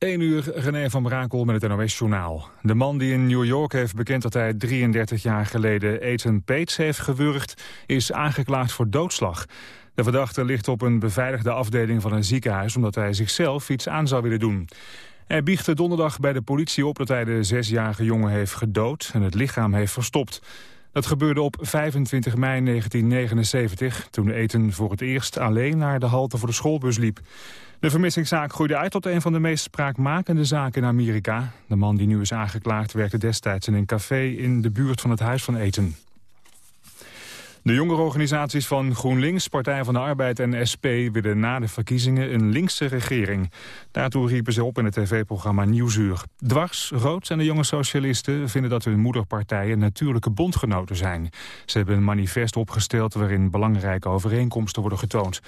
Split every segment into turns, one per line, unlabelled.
1 uur, René van Brakel met het NOS-journaal. De man die in New York heeft bekend dat hij 33 jaar geleden Ethan Pates heeft gewurgd... is aangeklaagd voor doodslag. De verdachte ligt op een beveiligde afdeling van een ziekenhuis... omdat hij zichzelf iets aan zou willen doen. Hij biechtte donderdag bij de politie op dat hij de zesjarige jongen heeft gedood... en het lichaam heeft verstopt. Dat gebeurde op 25 mei 1979, toen Ethan voor het eerst alleen naar de halte voor de schoolbus liep. De vermissingszaak groeide uit tot een van de meest spraakmakende zaken in Amerika. De man die nu is aangeklaagd werkte destijds in een café in de buurt van het huis van Eten. De jongerenorganisaties van GroenLinks, Partij van de Arbeid en SP... willen na de verkiezingen een linkse regering. Daartoe riepen ze op in het tv-programma Nieuwsuur. Dwars, Roods en de jonge socialisten vinden dat hun moederpartijen... natuurlijke bondgenoten zijn. Ze hebben een manifest opgesteld waarin belangrijke overeenkomsten worden getoond.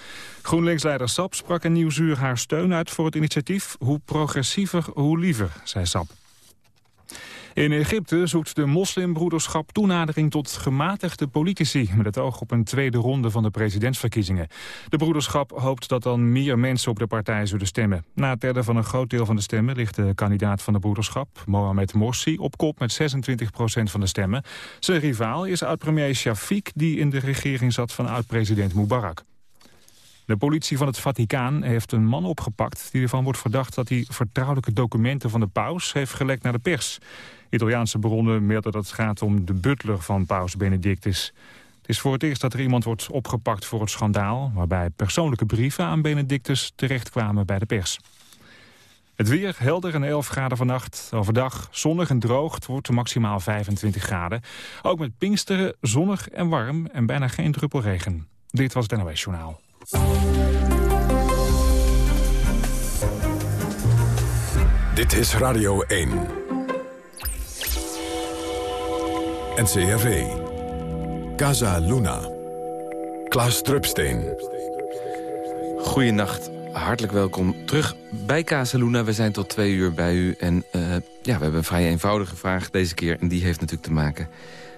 GroenLinks-leider Sap sprak in Nieuwsuur haar steun uit voor het initiatief. Hoe progressiever, hoe liever, zei Sap. In Egypte zoekt de moslimbroederschap toenadering tot gematigde politici... met het oog op een tweede ronde van de presidentsverkiezingen. De broederschap hoopt dat dan meer mensen op de partij zullen stemmen. Na het derde van een groot deel van de stemmen ligt de kandidaat van de broederschap... Mohamed Morsi op kop met 26 procent van de stemmen. Zijn rivaal is oud-premier Shafiq die in de regering zat van oud-president Mubarak. De politie van het Vaticaan heeft een man opgepakt... die ervan wordt verdacht dat hij vertrouwelijke documenten van de paus... heeft gelekt naar de pers. Italiaanse bronnen melden dat het gaat om de butler van paus Benedictus. Het is voor het eerst dat er iemand wordt opgepakt voor het schandaal... waarbij persoonlijke brieven aan Benedictus terechtkwamen bij de pers. Het weer helder en 11 graden vannacht. Overdag zonnig en droog. Het wordt maximaal 25 graden. Ook met Pinksteren zonnig en warm en bijna geen druppel regen. Dit was het NOS Journaal.
Dit is Radio 1. NCRV. Casa Luna. Klaas Drupsteen.
Goedenacht, hartelijk welkom terug bij Casa Luna. We zijn tot twee uur bij u en uh, ja, we hebben een vrij eenvoudige vraag deze keer. En die heeft natuurlijk te maken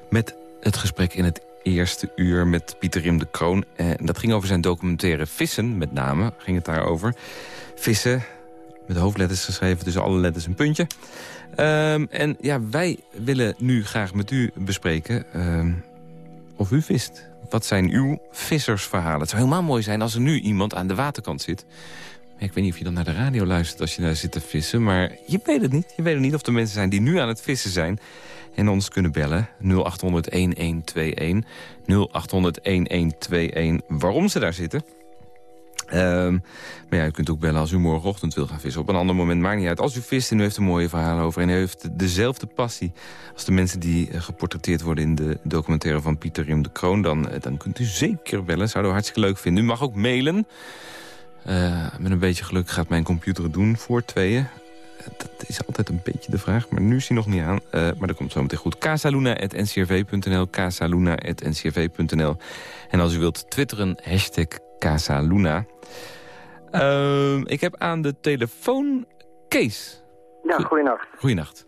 met het gesprek in het eerste uur met Pieter Rim de Kroon. En dat ging over zijn documentaire Vissen, met name ging het daarover. Vissen, met hoofdletters geschreven, tussen alle letters een puntje. Um, en ja, wij willen nu graag met u bespreken um, of u vist. Wat zijn uw vissersverhalen? Het zou helemaal mooi zijn als er nu iemand aan de waterkant zit. Ik weet niet of je dan naar de radio luistert als je daar zit te vissen. Maar je weet het niet. Je weet het niet of er mensen zijn die nu aan het vissen zijn en ons kunnen bellen. 0800-1121. 0800-1121. Waarom ze daar zitten. Um, maar ja, u kunt ook bellen als u morgenochtend wil gaan vissen. Op een ander moment maakt niet uit. Als u vist en u heeft een mooie verhaal over... en u heeft dezelfde passie als de mensen die uh, geportretteerd worden... in de documentaire van Pieter Rim de Kroon... dan, uh, dan kunt u zeker bellen. Zouden we hartstikke leuk vinden. U mag ook mailen. Uh, met een beetje geluk gaat mijn computer het doen voor tweeën dat is altijd een beetje de vraag, maar nu is hij nog niet aan. Maar dat komt zo meteen goed. casaluna.ncrv.nl, casaluna.ncrv.nl. En als u wilt twitteren, hashtag Casaluna. Uh, ik heb aan de telefoon Kees.
Ja, goeienacht.
Goeienacht.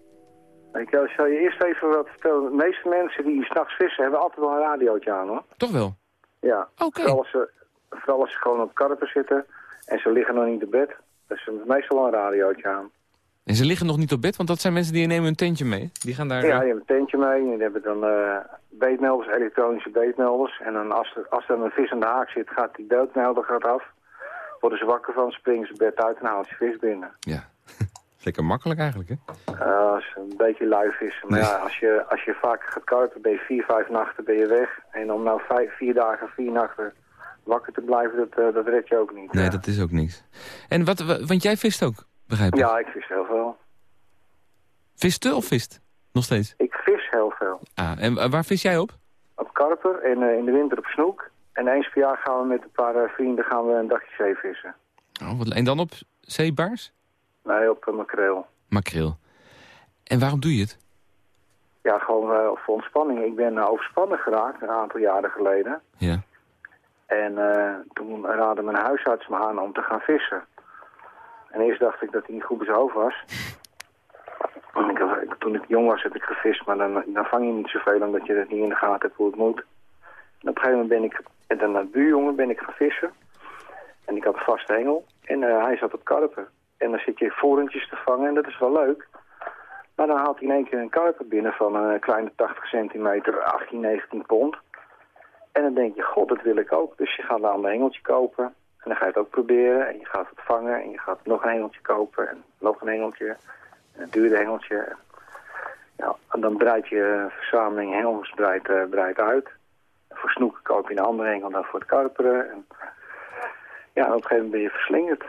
Ik uh, zal je eerst even wat vertellen. De meeste mensen die s'nachts vissen hebben altijd wel een radiootje aan, hoor.
Toch wel?
Ja.
Oké. Okay.
Vooral, als ze, vooral als ze gewoon op karpen zitten en ze liggen nog niet in bed. Dus ze hebben meestal wel een radiootje aan.
En ze liggen nog niet op bed, want dat zijn mensen die nemen een tentje mee. Die gaan daar...
Ja, die hebben een tentje mee. En die hebben dan uh, beetmelders, elektronische beetmelders. En dan als er, als er een vis aan de haak zit, gaat die beetmelder gaat af. Worden ze wakker van, springen ze bed uit en halen ze vis binnen.
Ja, lekker makkelijk eigenlijk, hè?
Uh, als een beetje lui vissen. Maar nee. ja, als je, als je vaak gaat karpen, ben je vier, vijf nachten ben je weg. En om nou vijf, vier dagen, vier nachten wakker te blijven, dat, uh, dat red je ook niet.
Nee,
ja.
dat is ook niks. En wat, want jij vist ook? Begrijp ik.
Ja, ik vis heel veel.
Viste of vist? Nog steeds?
Ik vis heel veel.
Ah, en waar vis jij op?
Op karper en uh, in de winter op snoek. En eens per jaar gaan we met een paar uh, vrienden gaan we een dagje zeevissen.
Oh, wat, en dan op zeebaars?
Nee, op uh, makreel.
Makreel. En waarom doe je het?
Ja, gewoon voor ontspanning. Ik ben overspannen geraakt een aantal jaren geleden.
Ja.
En toen raadde mijn huisarts me aan om te gaan vissen. En eerst dacht ik dat hij niet goed bij was. Ik, toen ik jong was heb ik gevist, maar dan, dan vang je niet zoveel omdat je het niet in de gaten hebt hoe het moet. En op een gegeven moment ben ik, en dan naar de buurjongen ben ik gaan vissen. En ik had een vaste hengel en uh, hij zat op karpen. En dan zit je vorentjes te vangen en dat is wel leuk. Maar dan haalt hij in één keer een karper binnen van een kleine 80 centimeter, 18, 19 pond. En dan denk je, god, dat wil ik ook. Dus je gaat dan een hengeltje kopen. En dan ga je het ook proberen. En je gaat het vangen. En je gaat nog een hengeltje kopen. En nog een hengeltje. En een duurde hengeltje. Ja, en dan breidt je verzameling hengels breidt, uh, breidt uit. En voor snoeken koop je een andere hengel dan voor het karperen. En ja, op een gegeven moment ben je verslingerd.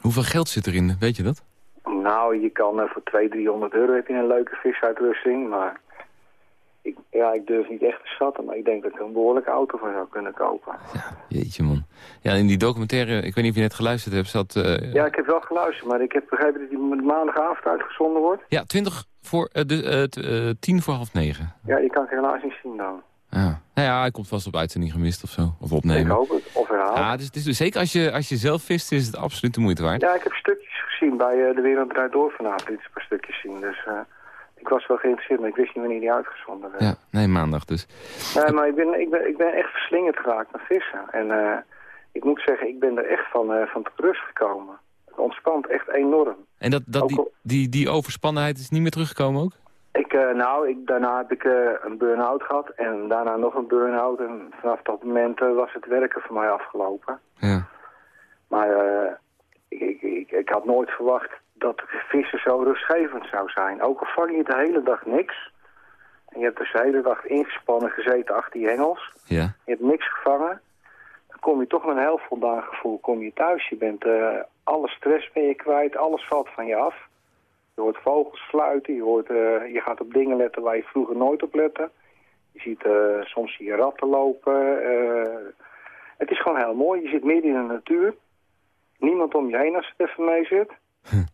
Hoeveel geld zit erin, weet je dat?
Nou, je kan uh, voor 200, 300 euro heb je een leuke visuitrusting. Maar ik, ja, ik durf niet echt te schatten, maar ik denk dat ik een behoorlijke auto van zou kunnen kopen.
Ja, jeetje man. Ja, in die documentaire, ik weet niet of je net geluisterd hebt, zat... Uh...
Ja, ik heb wel geluisterd, maar ik heb begrepen dat die maandagavond uitgezonden wordt.
Ja, 20 voor, uh, de, uh, 10 voor half negen.
Ja, die kan ik helaas niet zien dan.
Ja. Nou ja, hij komt vast op uitzending gemist of zo. Of opnemen.
Ik hoop het. Of herhaald.
Ja, dus, dus, zeker als je, als je zelf vist, is het absoluut de moeite waard.
Ja, ik heb stukjes gezien bij De Wereld Draait Door vanavond. Iets een paar stukjes zien. Dus ik was wel geïnteresseerd, maar ik wist niet wanneer die uitgezonden werd.
Ja, nee, maandag dus.
Nee, maar ik ben, ik ben, ik ben echt verslingerd geraakt naar vissen. En uh, ik moet zeggen, ik ben er echt van, van tot rust gekomen. Het ontspant echt enorm.
En dat, dat die, die, die overspannenheid is niet meer teruggekomen ook?
Ik, uh, nou, ik, daarna heb ik uh, een burn-out gehad en daarna nog een burn-out. En vanaf dat moment uh, was het werken voor mij afgelopen.
Ja.
Maar ik, ik, ik, ik, had nooit verwacht dat vissen zo rustgevend zou zijn. Ook al vang je de hele dag niks. En je hebt dus de hele dag ingespannen gezeten achter die hengels.
Ja.
Je hebt niks gevangen. Dan kom je toch met een heel voldaan gevoel kom je thuis. Je bent alle stress ben je kwijt, alles valt van je af. Je hoort vogels fluiten, je, hoort, uh, je gaat op dingen letten waar je vroeger nooit op lette. Je ziet uh, soms zie je ratten lopen. Uh, het is gewoon heel mooi. Je zit midden in de natuur. Niemand om je heen als het even mee zit.
Hm.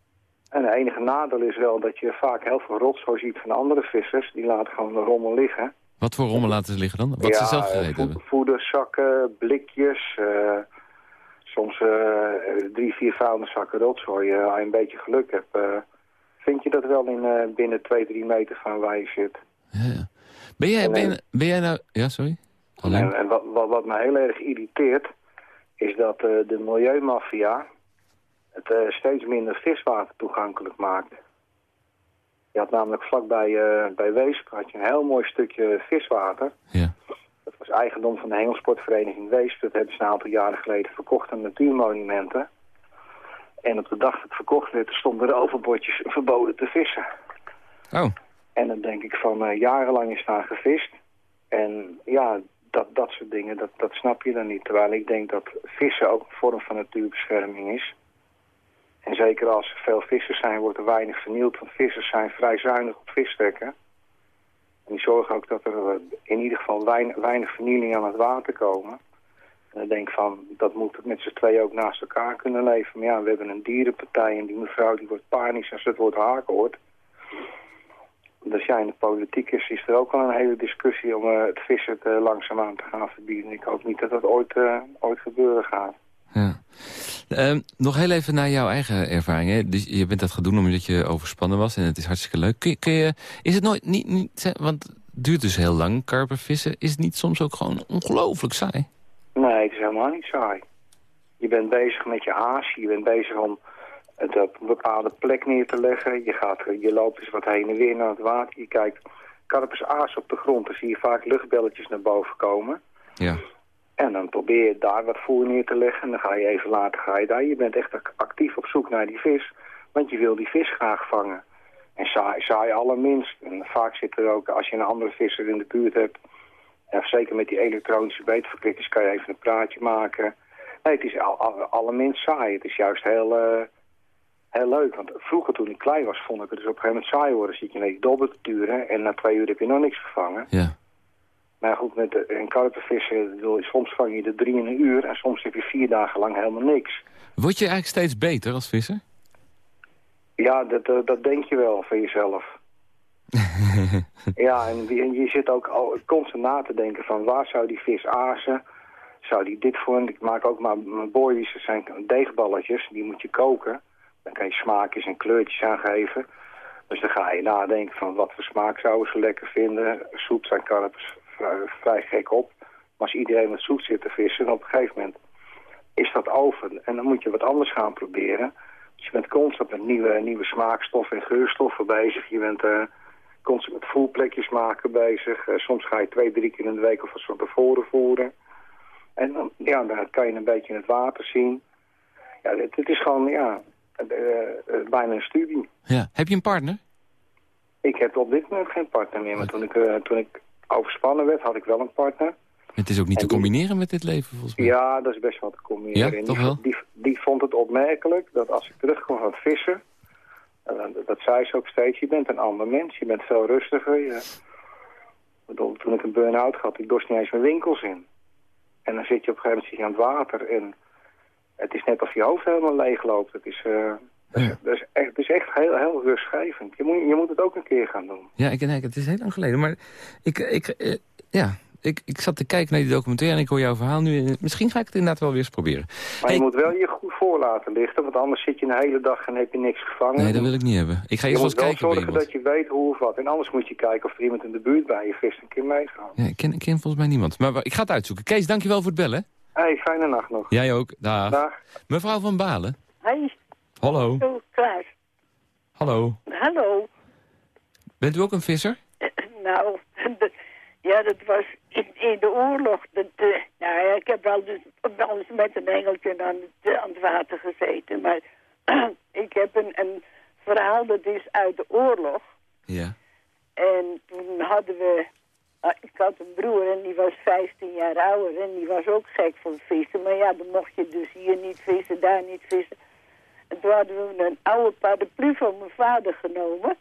En de enige nadeel is wel dat je vaak heel veel rotzooi ziet van andere vissers. Die laten gewoon de rommel liggen.
Wat voor rommel laten ze liggen dan? Wat
ja,
ze zelf gereden hebben?
voederzakken, blikjes, soms drie, vier vuilniszakken rotzooi. als je een beetje geluk hebt vind je dat wel in binnen 2, 3 meter van waar je zit.
Ja. Ben, jij, ben, je, ben jij nou... Ja, sorry?
En, en wat, wat, wat, me heel erg irriteert... is dat uh, de milieumafia het uh, steeds minder viswater toegankelijk maakt. Je had namelijk vlakbij bij Weesp had je een heel mooi stukje viswater.
Ja.
Dat was eigendom van de Hengelsportvereniging Weesp. Dat hebben ze een aantal jaren geleden verkocht aan natuurmonumenten. En op de dag dat het verkocht werd, stonden er overbordjes verboden te vissen.
Oh.
En dan denk ik van, uh, jarenlang is daar gevist. En ja, dat, dat soort dingen, dat, dat snap je dan niet. Terwijl ik denk dat vissen ook een vorm van natuurbescherming is. En zeker als er veel vissers zijn, wordt er weinig vernield. Want vissers zijn vrij zuinig op visstekken. En die zorgen ook dat er in ieder geval weinig, vernieling aan het water komen. En dan denk ik van, dat moet met z'n twee ook naast elkaar kunnen leven. Maar ja, we hebben een dierenpartij en die mevrouw die wordt panisch als het woord haken hoort. Dus ja, in de politiek is, is er ook al een hele discussie om uh, het vissen te langzaamaan te gaan verbieden. Ik hoop niet dat dat ooit, ooit gebeuren gaat.
Ja. Uh, nog heel even naar jouw eigen ervaring. Hè? Dus je bent dat gaan doen omdat je overspannen was en het is hartstikke leuk. Kun je, kun je, is het nooit niet, niet... Want het duurt dus heel lang, karpervissen. Is het niet soms ook gewoon ongelooflijk saai?
Nee, het is helemaal niet saai. Je bent bezig met je aas, je bent bezig om het op een bepaalde plek neer te leggen. Je, gaat, je loopt dus wat heen en weer naar het water. Je kijkt karpers aas op de grond, dan zie je vaak luchtbelletjes naar boven komen.
Ja.
En dan probeer je daar wat voer neer te leggen en dan ga je even later ga je daar. Je bent echt actief op zoek naar die vis, want je wil die vis graag vangen. En saai, saai allerminst. En vaak zit er ook, als je een andere visser in de buurt hebt... En zeker met die elektronische beetverklikkers kan je even een praatje maken. Nee, het is al, al, allerminst saai. Het is juist heel, uh, heel leuk. Want vroeger toen ik klein was, vond ik het dus op een gegeven moment saai worden. Zit je die dobber te turen en na twee uur heb je nog niks gevangen.
Ja.
Maar goed, met een karpervissen, soms vang je er drie in een uur en soms heb je vier dagen lang helemaal niks.
Word je eigenlijk steeds beter als visser?
Ja, dat, dat, dat denk je wel van jezelf. ja, en je zit ook al constant na te denken van waar zou die vis azen? Zou die dit voor? Ik maak ook maar mijn boilies, dat zijn deegballetjes, die moet je koken. Dan kan je smaakjes en kleurtjes aangeven. Dus dan ga je nadenken van wat voor smaak zouden ze lekker vinden. Soep zijn karpers vrij, vrij gek op. Maar als iedereen met zoet zit te vissen, dan op een gegeven moment is dat over. En dan moet je wat anders gaan proberen. Dus je bent constant met nieuwe, nieuwe smaakstoffen en geurstoffen bezig. Je bent uh, constant met voelplekjes maken bezig. Uh, soms ga je twee, drie keer in de week of wat van tevoren voeren. En dan, ja, dan kan je een beetje in het water zien. Ja, het, het is gewoon, ja, uh, bijna een studie.
Ja. Heb je een partner?
Ik heb op dit moment geen partner meer. Maar toen ik, toen ik overspannen werd, had ik wel een partner.
Het is ook niet te combineren met dit leven, volgens mij.
Ja, dat is best wel te combineren.
Ja, toch wel?
Die, die, vond het opmerkelijk dat als ik terugkwam van vissen... dat zei ze ook steeds, je bent een ander mens. Je bent veel rustiger. Je, bedoel, toen ik een burn-out had, ik dorst niet eens mijn winkels in. En dan zit je op een gegeven moment aan het water. En het is net of je hoofd helemaal leeg loopt. Het is... Uh, ja. dat is echt, het is echt heel, heel rustgevend. Je moet, je moet het ook een keer gaan doen.
Ja, ik, nee, het is heel lang geleden. Maar ik, ik, uh, ja, ik, ik zat te kijken naar die documentaire en ik hoor jouw verhaal nu. Misschien ga ik het inderdaad wel weer eens proberen.
Maar je moet wel je goed voor laten lichten, want anders zit je een hele dag en heb je niks gevangen.
Nee, dat wil ik niet hebben. Ik ga eerst wel eens kijken
Je moet zorgen dat je weet hoe of wat. En anders moet je kijken of er iemand in de buurt bij je vist een keer meegaat.
Ja, ik ken, ik ken volgens mij niemand. Maar ik ga het uitzoeken. Kees, dankjewel voor het bellen.
Hey, fijne nacht nog.
Jij ook. Dag. Dag. Mevrouw van Balen.
Hey.
Hallo.
Klaas.
Hallo.
Hallo.
Bent u ook een visser?
nou, ja, dat was in, in de oorlog. Dat, uh, nou ja, ik heb wel, dus, wel eens met een engeltje aan het, aan het water gezeten. Maar ik heb een, een verhaal dat is uit de oorlog.
Ja.
En toen hadden we... Uh, ik had een broer en die was 15 jaar ouder en die was ook gek van vissen. Maar ja, dan mocht je dus hier niet vissen, daar niet vissen. En toen hadden we een oude paraplu van mijn vader genomen.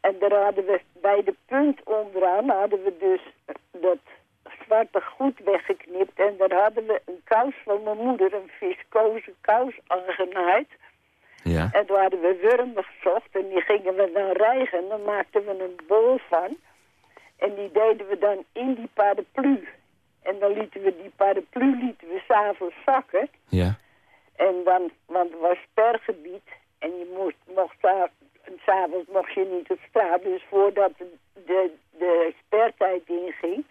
En daar hadden we bij de punt onderaan hadden we dus dat zwarte goed weggeknipt. En daar hadden we een kous van mijn moeder, een viscoze kous aangenaaid.
Ja.
En toen hadden we wormen gezocht en die gingen we dan rijgen. En dan maakten we een bol van. En die deden we dan in die paraplu. En dan lieten we die paraplu lieten we s'avonds zakken.
Ja.
En dan, want het was spergebied. En je moest, mocht en s'avonds mocht je niet op straat. Dus voordat de, de, de spertijd inging,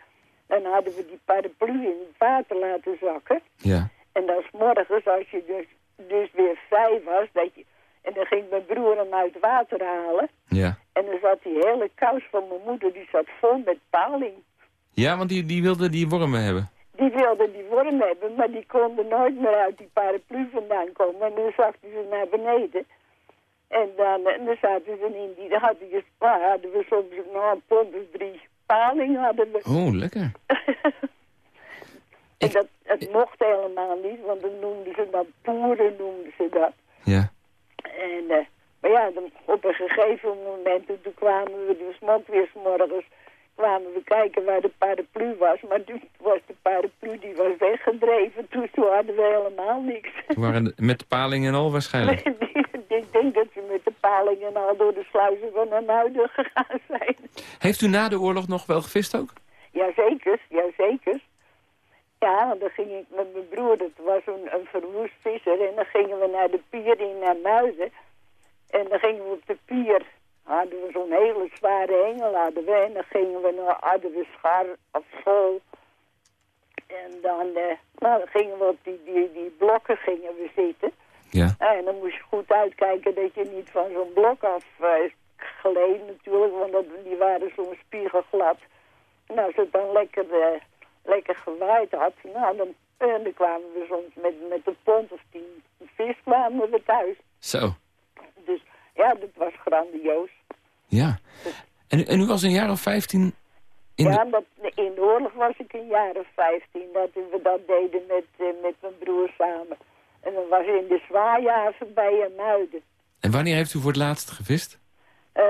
dan hadden we die paraplu in het water laten zakken.
Ja.
En dan s morgens, als je dus, dus weer vrij was, dat je, en dan ging mijn broer hem uit het water halen.
Ja.
En dan zat die hele kous van mijn moeder, die zat vol met paling.
Ja, want die, die wilde die wormen hebben.
Die wilde die wormen hebben, maar die konden nooit meer uit die paraplu vandaan komen. En dan zakten ze naar beneden. En dan, en dan zaten ze in die, dan hadden, je, hadden we soms nog een pond of drie paling hadden we.
Oh, lekker.
en dat, het mocht helemaal niet, want dan noemden ze dat poeren, noemden ze dat.
Ja.
En, uh, maar ja, dan, op een gegeven moment, toen kwamen we dus ook weer s morgens, kwamen we kijken waar de paraplu was. Maar toen was de paraplu, die was weggedreven. Toen, toen hadden we helemaal niks.
Waren met de paling en al waarschijnlijk?
ik denk dat ze met de palingen al door de sluizen van de gegaan zijn.
Heeft u na de oorlog nog wel gevist ook?
Jazeker, jazeker. Ja, want dan ging ik met mijn broer, dat was een, een verwoest visser. En dan gingen we naar de pier in naar Muiden. En dan gingen we op de pier, hadden we zo'n hele zware hengel hadden we. En dan gingen we naar, hadden we schar of vol. En dan, uh, nou, dan gingen we op die, die, die blokken gingen we zitten.
Ja.
En dan moest je goed uitkijken dat je niet van zo'n blok af uh, geleden natuurlijk, want dat, die waren zo'n spiegelglad. En als het dan lekker, uh, lekker gewaaid had, nou, dan, en dan kwamen we soms met, met een pond of tien vis kwamen we thuis.
Zo.
Dus ja, dat was grandioos.
Ja. En, en u was een jaar of vijftien in
ja, dat, in de oorlog was ik een jaar of vijftien dat we dat deden met, uh, met mijn broer samen. En dat was in de zwaaihaven bij Muiden.
En wanneer heeft u voor het laatst gevist?
Uh,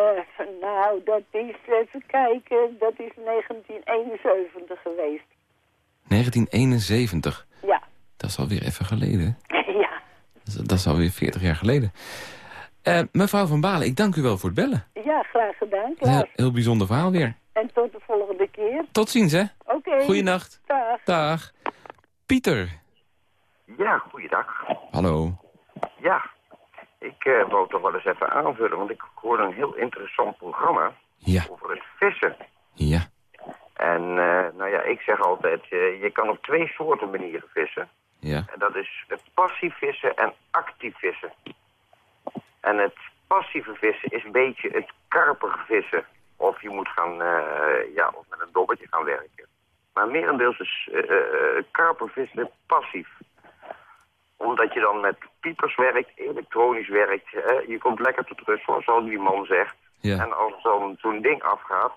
nou, dat is, even kijken, dat is 1971 geweest.
1971?
Ja.
Dat is alweer even geleden.
ja.
Dat is, dat is alweer 40 jaar geleden. Uh, mevrouw Van Balen, ik dank u wel voor het bellen.
Ja, graag gedaan.
Heel, heel bijzonder verhaal weer.
En tot de volgende keer.
Tot ziens, hè.
Oké. Okay.
Goeienacht.
Dag.
Dag. Pieter.
Ja, goeiedag.
Hallo.
Ja, ik uh, wou toch wel eens even aanvullen, want ik hoorde een heel interessant programma
ja.
over het vissen.
Ja.
En uh, nou ja, ik zeg altijd, uh, je kan op twee soorten manieren vissen.
Ja.
En dat is het passief vissen en actief vissen. En het passieve vissen is een beetje het karpige vissen. Of je moet gaan, eh, ja, of met een dobbertje gaan werken. Maar merendeels is uh, uh, karpervissen passief. Omdat je dan met piepers werkt, elektronisch werkt. Hè? Je komt lekker tot rust, zoals die man zegt.
Ja.
En als dan zo'n ding afgaat,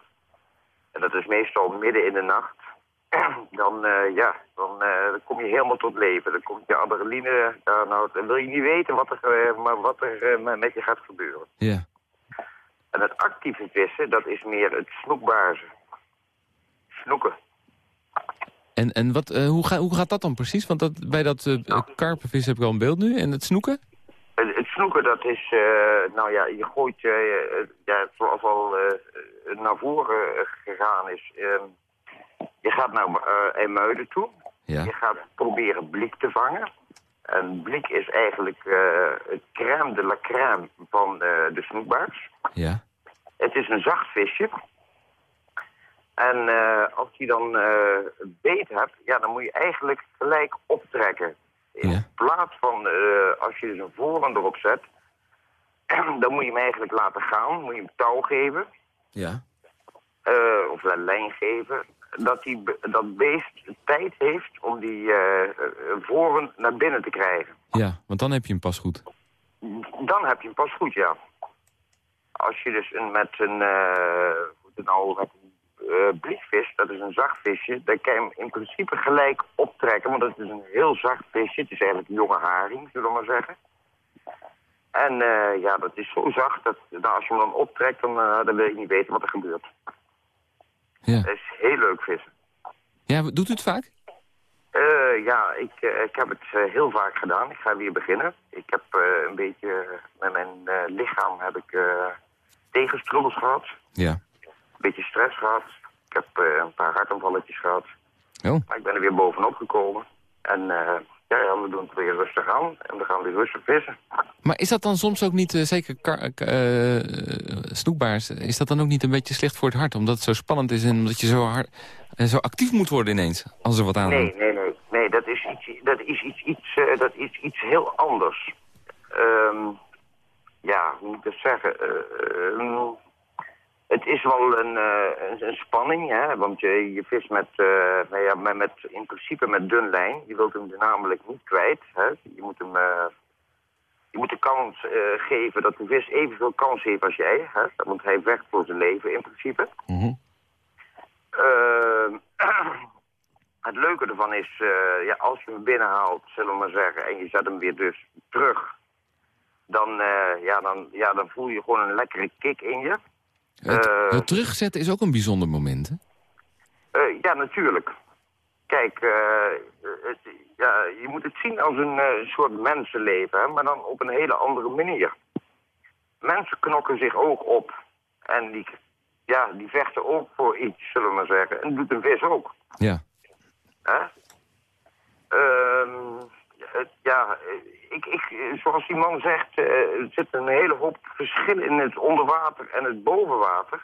en dat is meestal midden in de nacht, dan, uh, ja, dan, uh, dan, kom je helemaal tot leven. Dan komt je adrenaline, uh, nou, dan wil je niet weten wat er, maar wat er met je gaat gebeuren.
Ja.
En het actieve vissen, dat is meer het snoekbaarzen. Snoeken.
En, en wat, hoe, ga, hoe gaat dat dan precies? Want dat, bij dat nou. karpenvis heb ik al een beeld nu. En het snoeken?
Het, snoeken, dat is, nou ja, je gooit, ja, zoals al naar voren gegaan is ehm, je gaat naar uh, Emuiden toe.
Ja.
Je gaat proberen blik te vangen. En blik is eigenlijk uh, het crème de la crème van uh, de snoekbaars.
Ja.
Het is een zacht visje. En als je dan beet hebt, ja, dan moet je eigenlijk gelijk optrekken. In
ja.
plaats van, als je zijn voren erop zet, dan moet je hem eigenlijk laten gaan. Moet je hem touw geven.
Ja.
of een lijn geven dat die, dat beest tijd heeft om die uh, voren naar binnen te krijgen.
Ja, want dan heb je hem pas goed.
Dan heb je hem pas goed, ja. Als je dus een, met een, uh, nou, met een uh, bliekvis, dat is een zacht visje, dan kan je hem in principe gelijk optrekken, want het is een heel zacht visje. Het is eigenlijk een jonge haring, zullen we maar zeggen. En ja, dat is zo zacht, dat nou, als je hem dan optrekt, dan, dan wil je niet weten wat er gebeurt.
Ja.
Dat is heel leuk vissen.
Ja, doet u het vaak?
Uh, ja, ik, uh, ik heb het uh, heel vaak gedaan. Ik ga weer beginnen. Ik heb een beetje met mijn lichaam heb ik tegenstrubbels gehad.
Ja.
Een beetje stress gehad. Ik heb een paar hartaanvalletjes gehad.
Oh.
Maar ik ben er weer bovenop gekomen. En ja, ja, we doen het weer rustig aan. En we gaan weer rustig vissen.
Maar is dat dan soms ook niet, zeker snoekbaars, is dat dan ook niet een beetje slecht voor het hart? Omdat het zo spannend is en omdat je zo, hard, zo actief moet worden ineens, als er wat aan
Nee, nee, nee. Nee, dat is iets, dat is iets, iets, uh, dat is iets heel anders. Um, ja, hoe moet ik dat zeggen? Uh, uh, het is wel een, een, een, spanning, hè? want je, je vist met, nou ja, met, met, in principe met dun lijn. Je wilt hem namelijk niet kwijt. Hè? Je moet hem je moet de kans uh, geven dat de vis evenveel kans heeft als jij. Hè? Want hij vecht voor zijn leven in principe.
Mm -hmm.
uh, het leuke ervan is, uh, ja, als je hem binnenhaalt, zullen we maar zeggen, en je zet hem weer dus terug, dan, ja, dan, ja, dan voel je gewoon een lekkere kick in je.
Het, het terugzetten is ook een bijzonder moment, hè?
ja, natuurlijk. Kijk, het, ja, je moet het zien als een soort mensenleven, hè, maar dan op een hele andere manier. Mensen knokken zich ook op. En die, ja, die vechten ook voor iets, zullen we maar zeggen. En dat doet een vis ook.
Ja.
Hè? Uh, ja, ik, ik, zoals die man zegt, er zit een hele hoop verschil in het onderwater en het bovenwater.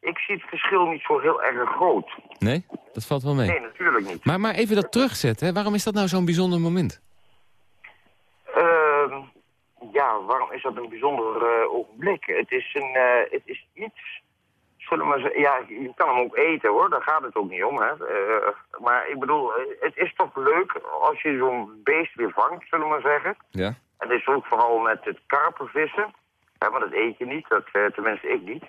Ik zie het verschil niet zo heel erg groot.
Nee? Dat valt wel mee.
Nee, natuurlijk niet.
Maar, maar even dat terugzetten, hè? waarom is dat nou zo'n bijzonder moment?
Uh, ja, waarom is dat een bijzonder uh, ogenblik? Het is, een, uh, het is iets, zullen we ja, je kan hem ook eten hoor, daar gaat het ook niet om. Hè? Uh, maar ik bedoel, het is toch leuk als je zo'n beest weer vangt, zullen we maar zeggen.
Ja.
Het is ook vooral met het karpervissen, hè, want dat eet je niet, dat, tenminste ik niet.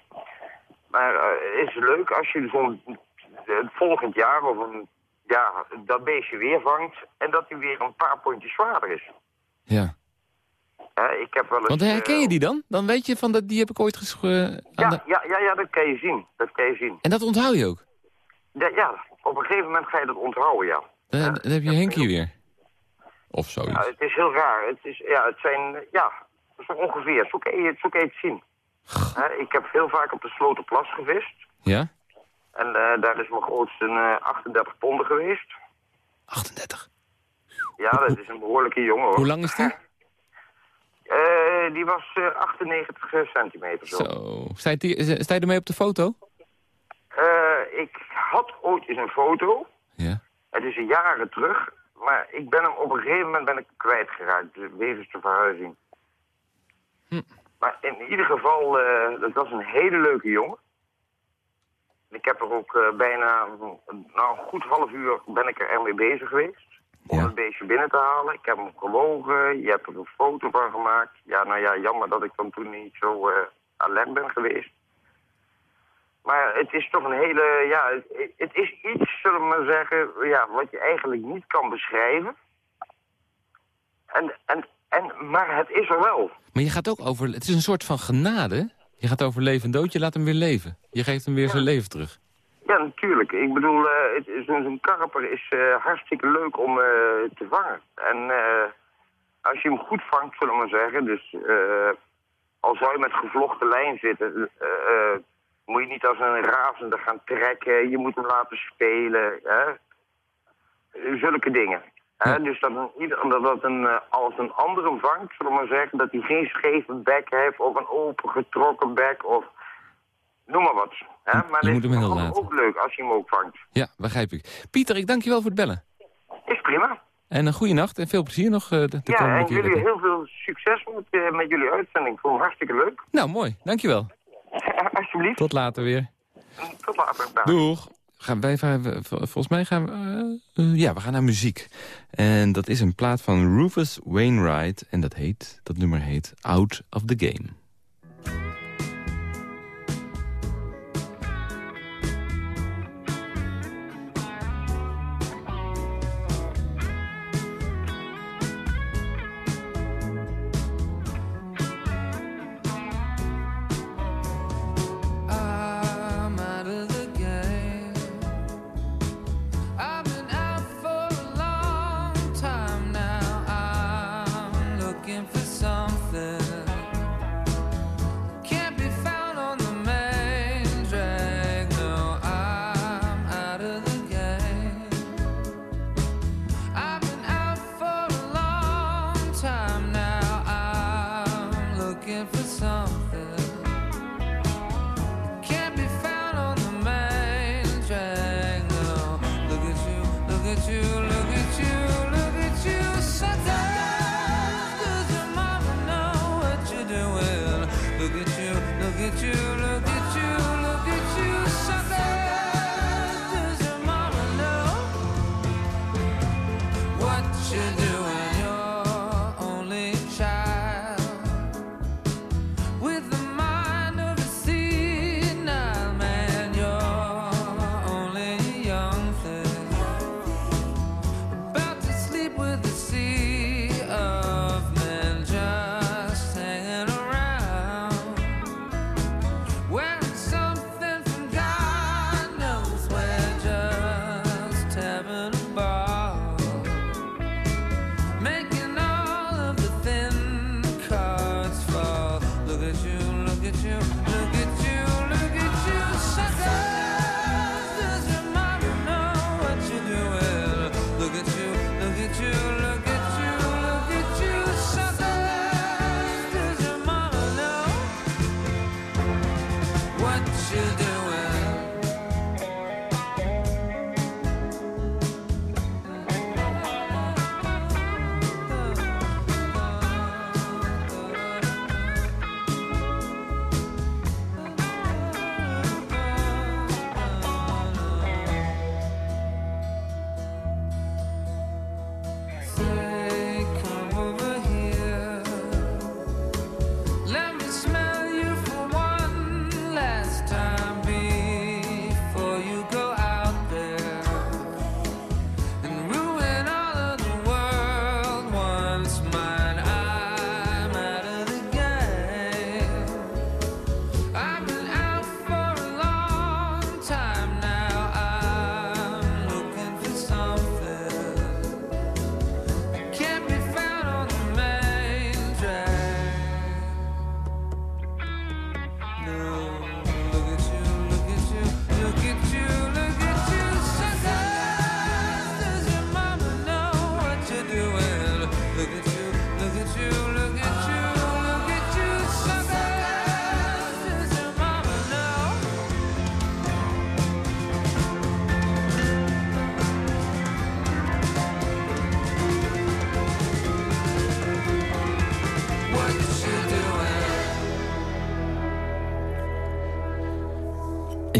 Maar het is leuk als je zo'n het volgend jaar of een, ja, dat beestje weer vangt en dat hij weer een paar pondjes zwaarder is.
Ja.
Ik heb wel eens,
Want herken je die dan? Dan weet je van dat die heb ik ooit geschreven.
Ja, de... ja, ja, ja, dat kan je zien. Dat kan je zien.
En dat onthoud je ook?
Ja, ja, op een gegeven moment ga je dat onthouden, ja.
Dan,
ja,
dan heb je Henkie weer. Of zoiets.
Ja, het is heel raar. Het, is, ja, het zijn, ja, zo ongeveer. Zo kan je, zo kan je het zien. Ik heb heel vaak op de Slotenplas gevist.
Ja?
En uh, daar is mijn grootste uh, 38 ponden geweest.
38?
Ja, dat is een behoorlijke jongen hoor.
Hoe lang is die?
Uh, die was 98 centimeter zo.
Zo. Sta je, sta je ermee op de foto?
ik had ooit eens een foto.
Ja.
Het is een jaren terug. Maar ik ben hem op een gegeven moment ben ik kwijtgeraakt. Wegens de verhuizing. Hm. Maar in ieder geval, dat was een hele leuke jongen. Ik heb er ook bijna, nou een goed half uur ben ik er ermee bezig geweest. Om het beestje binnen te halen. Ik heb hem gewogen, je hebt er een foto van gemaakt. Ja, nou ja, jammer dat ik dan toen niet zo uh, alert ben geweest. Maar het is toch een hele, ja, het, het, is iets, zullen we maar zeggen, ja, wat je eigenlijk niet kan beschrijven. En, en, en, maar het is er wel.
Maar je gaat ook over, het is een soort van genade. Je gaat over leven en dood, je laat hem weer leven. Je geeft hem weer zijn leven terug.
Ja, natuurlijk. Ik bedoel, uh, zo'n karper is uh, hartstikke leuk om uh, te vangen. En als je hem goed vangt, zullen we maar zeggen, dus al zou je met gevlochten lijn zitten, moet je niet als een razende gaan trekken. Je moet hem laten spelen. Hè? Zulke dingen. Hè? Dus dat, dat, dat een, als een andere vangt, zullen we maar zeggen, dat hij geen scheve bek heeft of een opengetrokken bek of noem maar wat. Hè? Maar
je moet hem heel laten.
ook leuk als je hem ook vangt.
Ja, begrijp ik. Pieter, ik dank je wel voor het bellen.
Is prima.
En een goede nacht en veel plezier nog uh, de, de
ja, komende keer. Ja, en jullie heel veel succes met, uh, met jullie uitzending. Ik vond het hartstikke leuk.
Nou, mooi. Dankjewel.
Alsjeblieft.
Tot later weer.
Tot later.
Doeg. Gaan wij, volgens mij gaan we... Uh, ja, we gaan naar muziek. En dat is een plaat van Rufus Wainwright. En dat, heet, dat nummer heet Out of the Game.
Look at you, look at you, look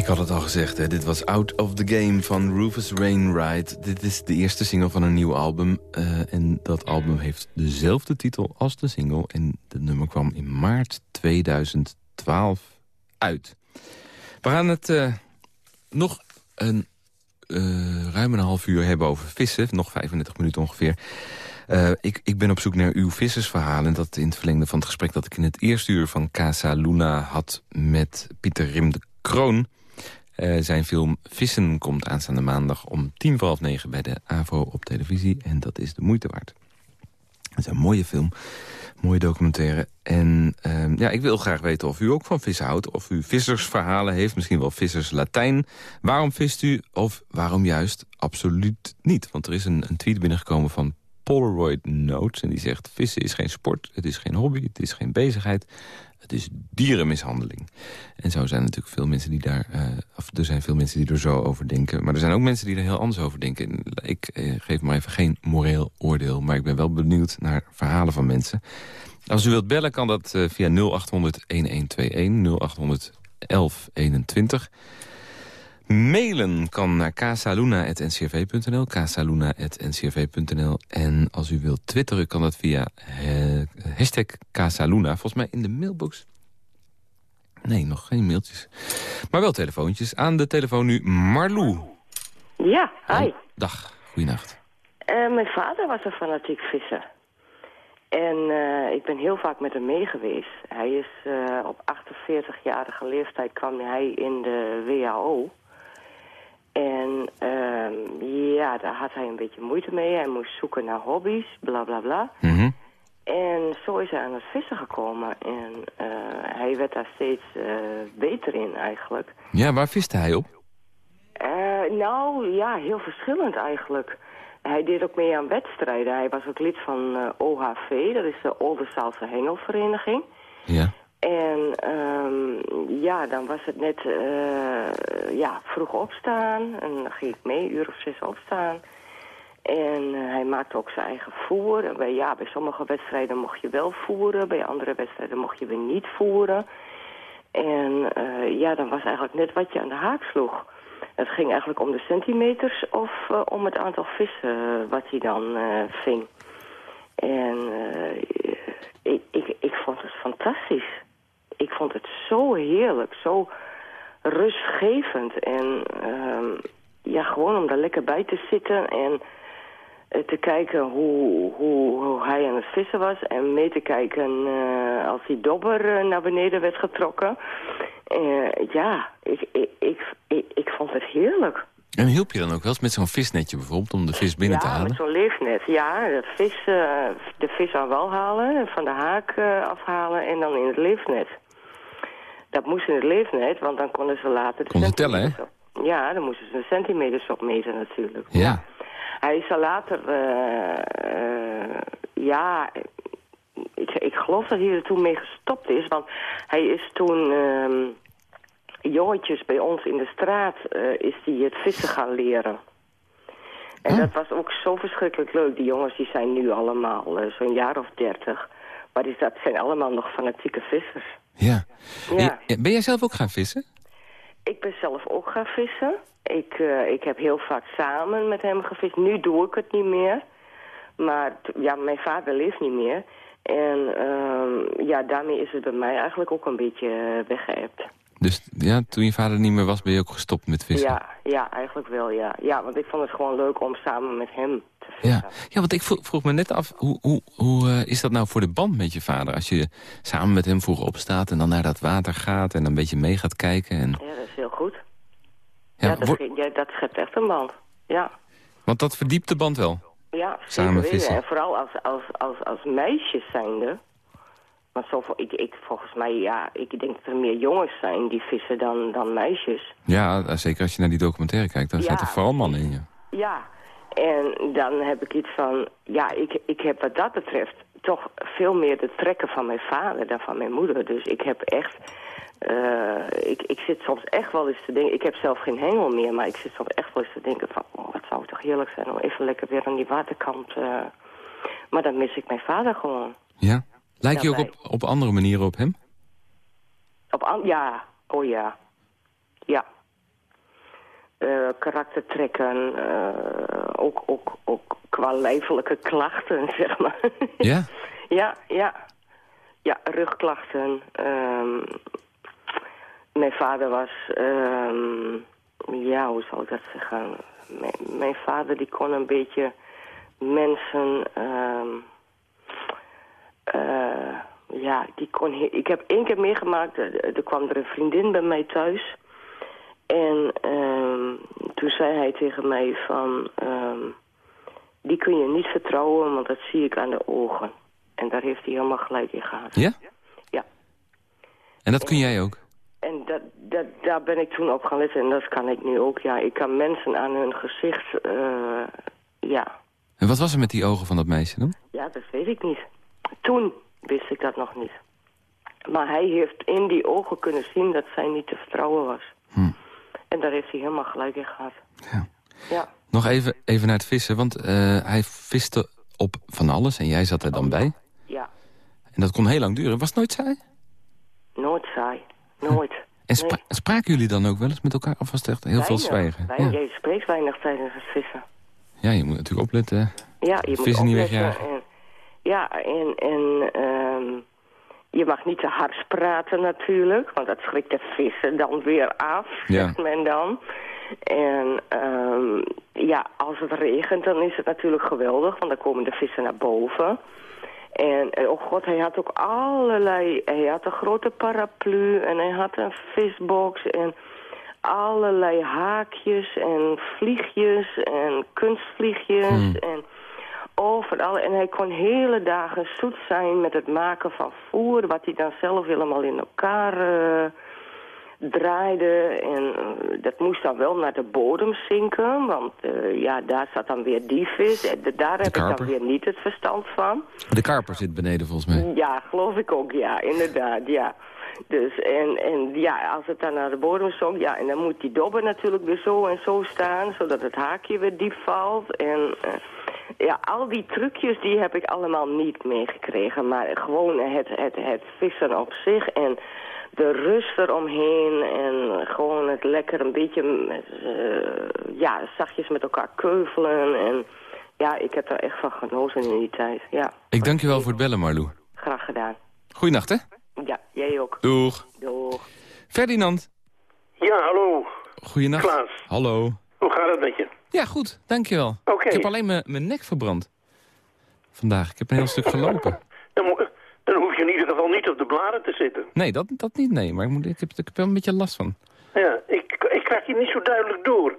Ik had het al gezegd, hè. dit was Out of the Game van Rufus Wainwright. Dit is de eerste single van een nieuw album. Uh, en dat album heeft dezelfde titel als de single. En het nummer kwam in maart 2012 uit. We gaan het uh, nog een uh, ruim een half uur hebben over vissen. Nog 35 minuten ongeveer. Ik, ik ben op zoek naar uw vissersverhalen. Dat in het verlengde van het gesprek dat ik in het eerste uur van Casa Luna had met Pieter Rim de Kroon. Uh, zijn film Vissen komt aanstaande maandag om tien voor half negen bij de AVO op televisie. En dat is de moeite waard. Het is een mooie film, mooie documentaire. En uh, ja, ik wil graag weten of u ook van vissen houdt. Of u vissersverhalen heeft, misschien wel vissers Latijn. Waarom vist u of waarom juist absoluut niet? Want er is een, een tweet binnengekomen van Polaroid Notes. En die zegt, vissen is geen sport, het is geen hobby, het is geen bezigheid. Het is dierenmishandeling. En zo zijn natuurlijk veel mensen die daar... Uh, of er zijn veel mensen die er zo over denken. Maar er zijn ook mensen die er heel anders over denken. Ik uh, geef maar even geen moreel oordeel. Maar ik ben wel benieuwd naar verhalen van mensen. Als u wilt bellen kan dat uh, via 0800 1121 0800 1121. Mailen kan naar casaluna.ncrv.nl, casaluna.ncrv.nl. En als u wilt twitteren kan dat via uh, hashtag Casaluna. Volgens mij in de mailbox. Nee, nog geen mailtjes. Maar wel telefoontjes. Aan de telefoon nu Marlou.
Ja, hi. Oh,
dag, goeienacht.
Uh, mijn vader was een fanatiek visser. En uh, ik ben heel vaak met hem mee geweest. Hij is uh, op 48-jarige leeftijd kwam hij in de WHO. En uh, ja, daar had hij een beetje moeite mee. Hij moest zoeken naar hobby's, bla bla bla.
Mm -hmm.
En zo is hij aan het vissen gekomen. En uh, hij werd daar steeds uh, beter in eigenlijk.
Ja, waar viste hij op?
Uh, nou, ja, heel verschillend eigenlijk. Hij deed ook mee aan wedstrijden. Hij was ook lid van OHV, dat is de Olderzaalse Hengelvereniging.
Ja.
En um, ja, dan was het net uh, ja, vroeg opstaan. En dan ging ik mee, uur of zes opstaan. En uh, hij maakte ook zijn eigen voer. En bij, ja, bij sommige wedstrijden mocht je wel voeren. Bij andere wedstrijden mocht je weer niet voeren. En uh, ja, dan was eigenlijk net wat je aan de haak sloeg. Het ging eigenlijk om de centimeters of om het aantal vissen wat hij dan ving. En ik, ik, ik vond het fantastisch ik vond het zo heerlijk, zo rustgevend. En uh, ja, gewoon om daar lekker bij te zitten en uh, te kijken hoe, hoe, hoe, hij aan het vissen was. En mee te kijken uh, als die dobber uh, naar beneden werd getrokken. ja, ik, ik, ik, ik, ik vond het heerlijk.
En hielp je dan ook wel eens met zo'n visnetje bijvoorbeeld om de vis binnen
ja,
te halen?
Ja, met zo'n leefnet. Ja, de vis, uh, de vis aan wal halen, van de haak uh, afhalen en dan in het leefnet. Dat moest in het leefnet, want dan konden ze later... De
Kon ze tellen, hè?
Ja, dan moesten ze centimeters opmeten natuurlijk.
Ja.
Hij is er later... Uh, uh, ja, ik, ik geloof dat hij er toen mee gestopt is. Want hij is toen... Uh, jongetjes bij ons in de straat uh, is hij het vissen gaan leren. En
Oh.
dat was ook zo verschrikkelijk leuk. Die jongens die zijn nu allemaal uh, zo'n jaar of dertig. Maar die, dat zijn allemaal nog fanatieke vissers.
Ja.
Ja.
En Ben jij zelf ook gaan vissen?
Ik ben zelf ook gaan vissen. Ik, uh, ik heb heel vaak samen met hem gevist. Nu doe ik het niet meer. Maar ja, mijn vader leeft niet meer. En uh, ja, daarmee is het bij mij eigenlijk ook een beetje weggeëpt.
Dus ja, toen je vader niet meer was, ben je ook gestopt met vissen?
Ja, ja, eigenlijk wel, ja. Ja, want ik vond het gewoon leuk om samen met hem te vissen.
Ja, ja want ik vroeg, me net af, hoe, hoe, hoe uh, is dat nou voor de band met je vader? Als je samen met hem vroeg opstaat en dan naar dat water gaat en een beetje mee gaat kijken. En...
Ja, dat is heel goed.
Ja,
Ja, dat, ja, dat schept echt een band. Ja.
Want dat verdiept de band wel.
Ja,
Samen vissen.
En vooral als, als, als, als meisjes zijnde. Want zo, ik, ik, volgens mij, ja, ik denk dat er meer jongens zijn die vissen dan, dan meisjes.
Ja, eh, zeker als je naar die documentaire kijkt, dan
Ja.
zaten vooral mannen in je.
Ja, en dan heb ik iets van, ja, ik, ik heb wat dat betreft toch veel meer de trekken van mijn vader dan van mijn moeder. Dus ik heb echt, eh, ik, ik zit soms echt wel eens te denken, ik heb zelf geen hengel meer, maar ik zit soms echt wel eens te denken van, oh, wat zou het toch heerlijk zijn om even lekker weer aan die waterkant. eh. Maar dan mis ik mijn vader gewoon.
Ja? Lijk je ook op, op andere manieren op hem?
Op ja, oh ja. Ja, eh, karaktertrekken, eh, ook, ook, ook qua lijfelijke klachten, zeg maar.
Ja?
ja, ja. Ja, rugklachten. Ehm, mijn vader was, ehm, ja, hoe zal ik dat zeggen? Mijn, mijn vader die kon een beetje mensen, ehm, eh, ja, die kon, ik heb één keer meegemaakt, er, er kwam er een vriendin bij mij thuis. En ehm, toen zei hij tegen mij van, ehm, die kun je niet vertrouwen, want dat zie ik aan de ogen. En daar heeft hij helemaal gelijk in gehad.
Ja?
Ja.
En dat kun jij ook?
En dat, dat, daar ben ik toen op gaan letten en dat kan ik nu ook. Ja, ik kan mensen aan hun gezicht, eh, ja.
En wat was er met die ogen van dat meisje dan?
Ja, dat weet ik niet. Toen wist ik dat nog niet. Maar hij heeft in die ogen kunnen zien dat zij niet te vertrouwen was.
Hm.
En daar heeft hij helemaal gelijk in gehad.
Ja.
Ja.
Nog even, even naar het vissen, want eh, hij viste op van alles en jij zat er dan bij.
Ja,
En dat kon heel lang duren. Was het nooit saai?
nooit saai. Nooit.
En spra- spraken jullie dan ook wel eens met elkaar? Of was het echt heel veel zwijgen?
Weinig.
Ja.
Je spreekt weinig tijdens het vissen.
ja, je moet natuurlijk opletten.
Ja, je moet
Vissen niet
opletten
wegjagen.
En, ja, en, en ehm, je mag niet te hard praten natuurlijk, want dat schrikt de vissen dan weer af,
Ja.
zegt men dan. En ehm, ja, als het regent, dan is het natuurlijk geweldig, want dan komen de vissen naar boven. En eh, oh god, hij had ook allerlei... Hij had een grote paraplu en hij had een visbox en allerlei haakjes en vliegjes en kunstvliegjes
Hmm.
en overal. En hij kon hele dagen zoet zijn met het maken van voer, wat hij dan zelf helemaal in elkaar eh, draaide. En eh, dat moest dan wel naar de bodem zinken, want eh, ja, daar zat dan weer die vis. En de- daar heb ik dan weer niet het verstand van.
De karper zit beneden volgens mij.
Ja, geloof ik ook, ja, inderdaad, ja. Dus, en, en ja, als het dan naar de bodem zonk, ja, en dan moet die dobber natuurlijk weer zo en zo staan, zodat het haakje weer diep valt. En ja, al die trucjes, die heb ik allemaal niet meegekregen, maar gewoon het, het, het vissen op zich en de rust eromheen en gewoon het lekker een beetje, eh, ja, zachtjes met elkaar keuvelen en... Ja, ik heb er echt van genoten in die tijd, ja.
Ik dank je wel voor het bellen, Marlou.
Graag gedaan.
Goeienacht, hè?
Ja, jij ook.
Doeg.
Doeg.
Ferdinand.
Ja, hallo.
Goeienacht.
Klaas.
Hallo.
Hoe gaat het met je?
Ja, goed. Dank je wel.
Oké.
Ik heb alleen mijn- nek verbrand. Vandaag. Ik heb een heel stuk gelopen.
Dan, dan hoef je in ieder geval niet op de bladen te zitten.
Nee, dat, dat niet, nee. Maar ik, moet, ik, heb, ik heb er wel een beetje last van.
Ja, ik, ik krijg je niet zo duidelijk door.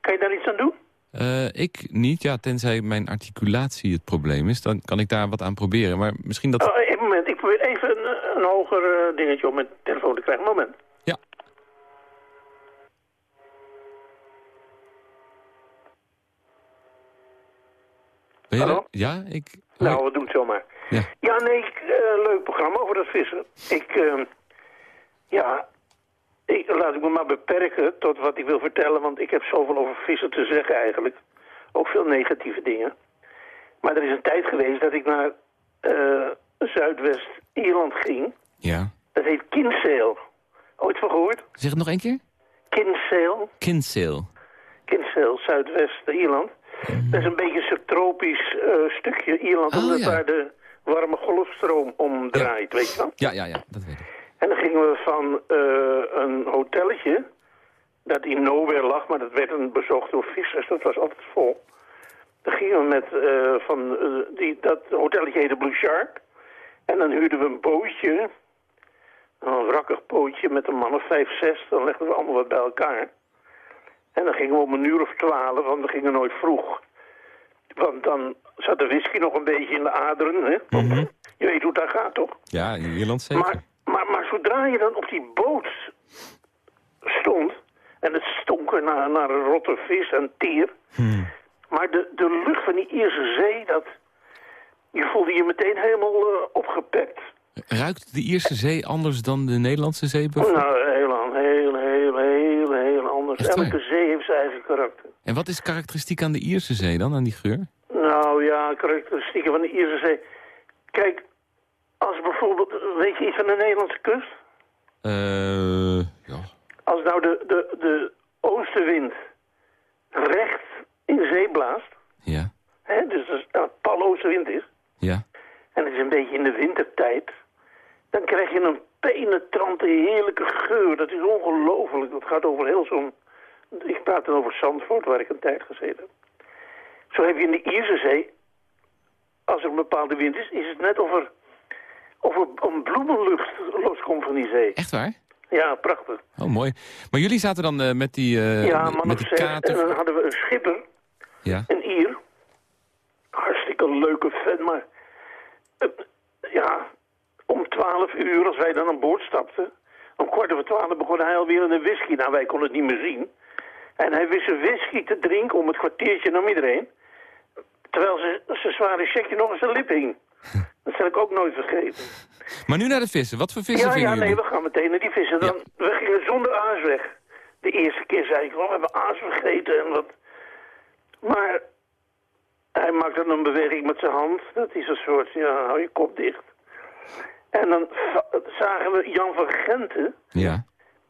Kan je daar iets aan doen?
Eh, ik niet, ja, tenzij mijn articulatie het probleem is. Dan kan ik daar wat aan proberen. Maar misschien dat...
Oh, even een moment. Ik probeer even een, een hoger eh, dingetje op mijn telefoon te krijgen. Moment.
Ja. Ben je
Hallo?
er? Ja, ik...
Nou, we doen het zomaar.
Ja.
Ja, nee, ik, eh, leuk programma over dat vissen. Ik, eh, ja, ik, laat ik me maar beperken tot wat ik wil vertellen, want ik heb zoveel over vissen te zeggen eigenlijk. Ook veel negatieve dingen. Maar er is een tijd geweest dat ik naar eh, Zuidwest-Ierland ging.
Ja.
Dat heet Kinsale. Ooit van gehoord?
Zeg het nog één keer?
Kinsale.
Kinsale.
Kinsale, Zuidwest-Ierland. Dat is een beetje een subtropisch eh, stukje Ierland,
Oh,
omdat
ja.
daar de warme golfstroom om draait, weet je wel.
Ja, ja, ja, dat weet ik.
En dan gingen we van eh, een hotelletje, dat in nowhere lag, maar dat werd een bezocht door vissers, dat was altijd vol. Dan gingen we met, eh, van, die, dat hotelletje heette Blue Shark. En dan huurden we een bootje, een wrakkig bootje met een man of vijf, zes. Dan legden we allemaal wat bij elkaar. En dan gingen we om een uur of twaalf, want we gingen nooit vroeg. Want dan zat de whisky nog een beetje in de aderen, hè? Want Je weet hoe dat gaat, toch?
Ja, in Ierland zeker.
Maar, maar, maar zodra je dan op die boot stond... en het stonk naar, naar een rotte vis en tier... maar de, de lucht van die Ierse zee, dat... je voelde je meteen helemaal eh, opgepept.
Ruikt de Ierse zee anders dan de Nederlandse zee bijvoorbeeld?
Nou,
Echt waar?
Elke zee heeft zijn eigen karakter.
En wat is karakteristiek aan de Ierse zee dan, aan die geur?
Nou ja, karakteristieken van de Ierse zee. Kijk, als bijvoorbeeld... weet je iets van de Nederlandse kust?
Eh, ja.
Als nou de, de, de oostenwind recht in de zee blaast,
Ja,
hè, dus als het pal oostenwind is,
ja.
en het is een beetje in de wintertijd, dan krijg je een penetrante, heerlijke geur. Dat is ongelooflijk. Dat gaat over heel zo'n... Ik praat dan over Zandvoort, waar ik een tijd gezeten heb. Zo heb je in de Ierse Zee, als er een bepaalde wind is, is het net of er, of er een bloemenlucht loskomt van die zee.
Echt waar?
Ja, prachtig.
Oh, mooi. Maar jullie zaten dan eh, met die, eh,
ja, man
met die.
En dan hadden we een schipper,
Ja,
een Ier. Hartstikke leuke vent, maar... eh, ja, om twaalf uur, als wij dan aan boord stapten... om kwart over twaalf begon hij alweer in een whisky. Nou, wij konden het niet meer zien. En hij wist een whisky te drinken om het kwartiertje nam iedereen. Terwijl ze, zijn zware checkje nog eens zijn lip hing. Dat zal ik ook nooit vergeten.
maar nu naar de vissen. Wat voor vissen
Ja,
vingen
ja, nee,
jullie?
we gaan meteen naar die vissen. Dan, We gingen zonder aas weg. De eerste keer zei ik, oh, we hebben aas vergeten en wat. Maar hij maakte dan een beweging met zijn hand. Dat is een soort, ja, hou je kop dicht. En dan zagen we Jan van Genten,
Ja,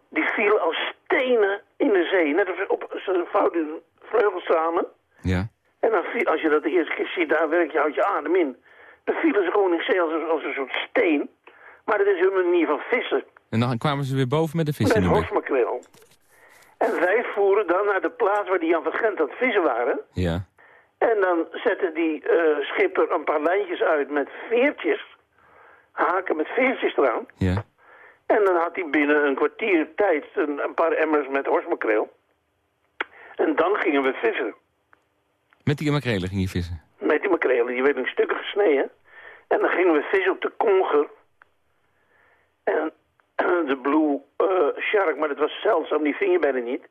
die viel als stenen in de zee. Net als op zijn vouwde vleugels samen.
ja.
En dan als je dat de eerste keer ziet, daar werk je, houd je adem in. Dan vielen ze gewoon in zee als, een- als een soort steen. Maar dat is hun manier van vissen.
En dan kwamen ze weer boven met de vissen
Met
in de bek.
horsmakreel. En wij voeren dan naar de plaats waar die Jan van Gent aan het vissen waren.
Ja,
En dan zette die eh, schipper een paar lijntjes uit met veertjes. Haken met veertjes eraan.
ja.
En dan had hij binnen een kwartier tijd een, een paar emmers met horsmakreel. En dan gingen we vissen.
Met die makrelen ging je vissen.
Met die makrelen, die werden in stukken gesneden. En dan gingen we vissen op de konger. En de blue eh, shark, maar dat was zeldzaam, die ving je bijna niet.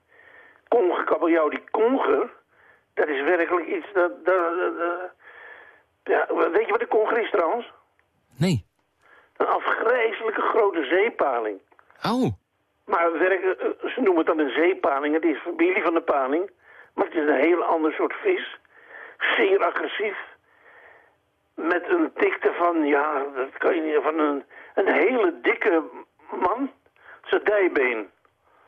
Konger kabeljauw, die konger, dat is werkelijk iets dat... dat, ja, weet je wat de konger is trouwens?
Nee.
Een afgrijzelijke grote zeepaling.
Oh,
Maar werken, eh, ze noemen het dan een zeepaling. Het is familie van de paling. Maar het is een heel ander soort vis. Zeer agressief. Met een dikte van, ja, dat kan je niet, van een, een hele dikke man. Zijn dijbeen.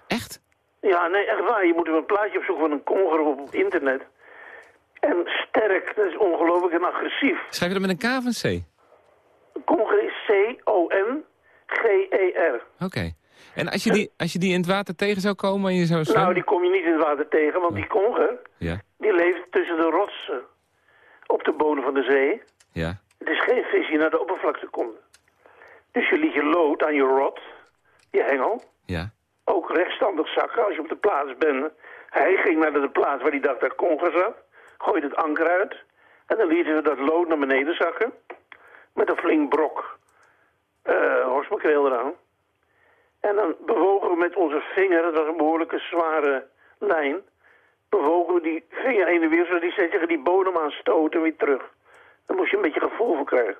echt?
Ja, nee, echt waar. Je moet even een plaatje opzoeken van een konger op het internet. En sterk, dat is ongelooflijk en agressief.
Schrijf je dat met een K of een C?
Konger is C-O-N-G-E-R.
Oké. En als je, die, als je die in het water tegen zou komen en je zou zwemmen...
Nou, die kom je niet in het water tegen, want die konger...
Ja,
Die leeft tussen de rotsen op de bodem van de zee.
ja,
Het is geen vis die naar de oppervlakte komt. Dus je liet je lood aan je rot, je hengel,
ja.
ook rechtstandig zakken als je op de plaats bent. Hij ging naar de plaats waar hij dacht dat konger zat, gooide het anker uit en dan lieten we dat lood naar beneden zakken met een flink brok eh horsmakreel eraan. En dan bewogen we met onze vinger, dat was een behoorlijke zware lijn, bewogen we die vinger heen en weer, zodat die steeds tegen die bodem aan stoten en weer terug. Daar moest je een beetje gevoel voor krijgen.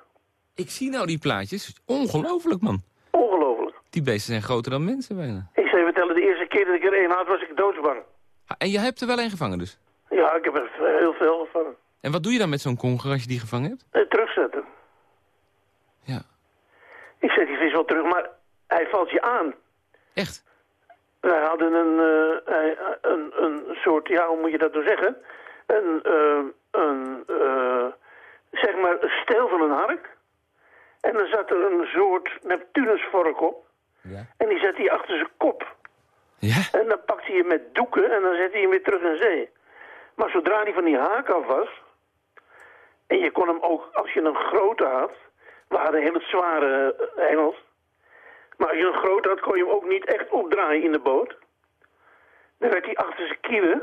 Ik zie nou die plaatjes. Ongelooflijk, man.
Ongelooflijk.
Die beesten zijn groter dan mensen bijna.
Ik zou je vertellen, de eerste keer dat ik er een had, was ik doodsbang.
Ah, En je hebt er wel een gevangen dus?
Ja, ik heb er heel veel gevangen.
En wat doe je dan met zo'n conger als je die gevangen hebt?
Eh, terugzetten.
Ja.
Ik zet die vis wel terug, maar hij valt je aan.
Echt?
Wij hadden een, hij- een, een soort, ja, hoe moet je dat nou zeggen? Een, eh, een eh, zeg maar, een steel van een hark. En dan zat er een soort Neptunusvork op.
Ja.
En die zet hij achter zijn kop.
Ja?
En dan pakt hij je met doeken en dan zet hij hem weer terug in zee. Maar zodra hij van die haak af was... en je kon hem ook, als je een grote had... we hadden hele zware eh, hengels... maar als je een grote had, kon je hem ook niet echt opdraaien in de boot. Dan werd hij achter zijn kieuwen...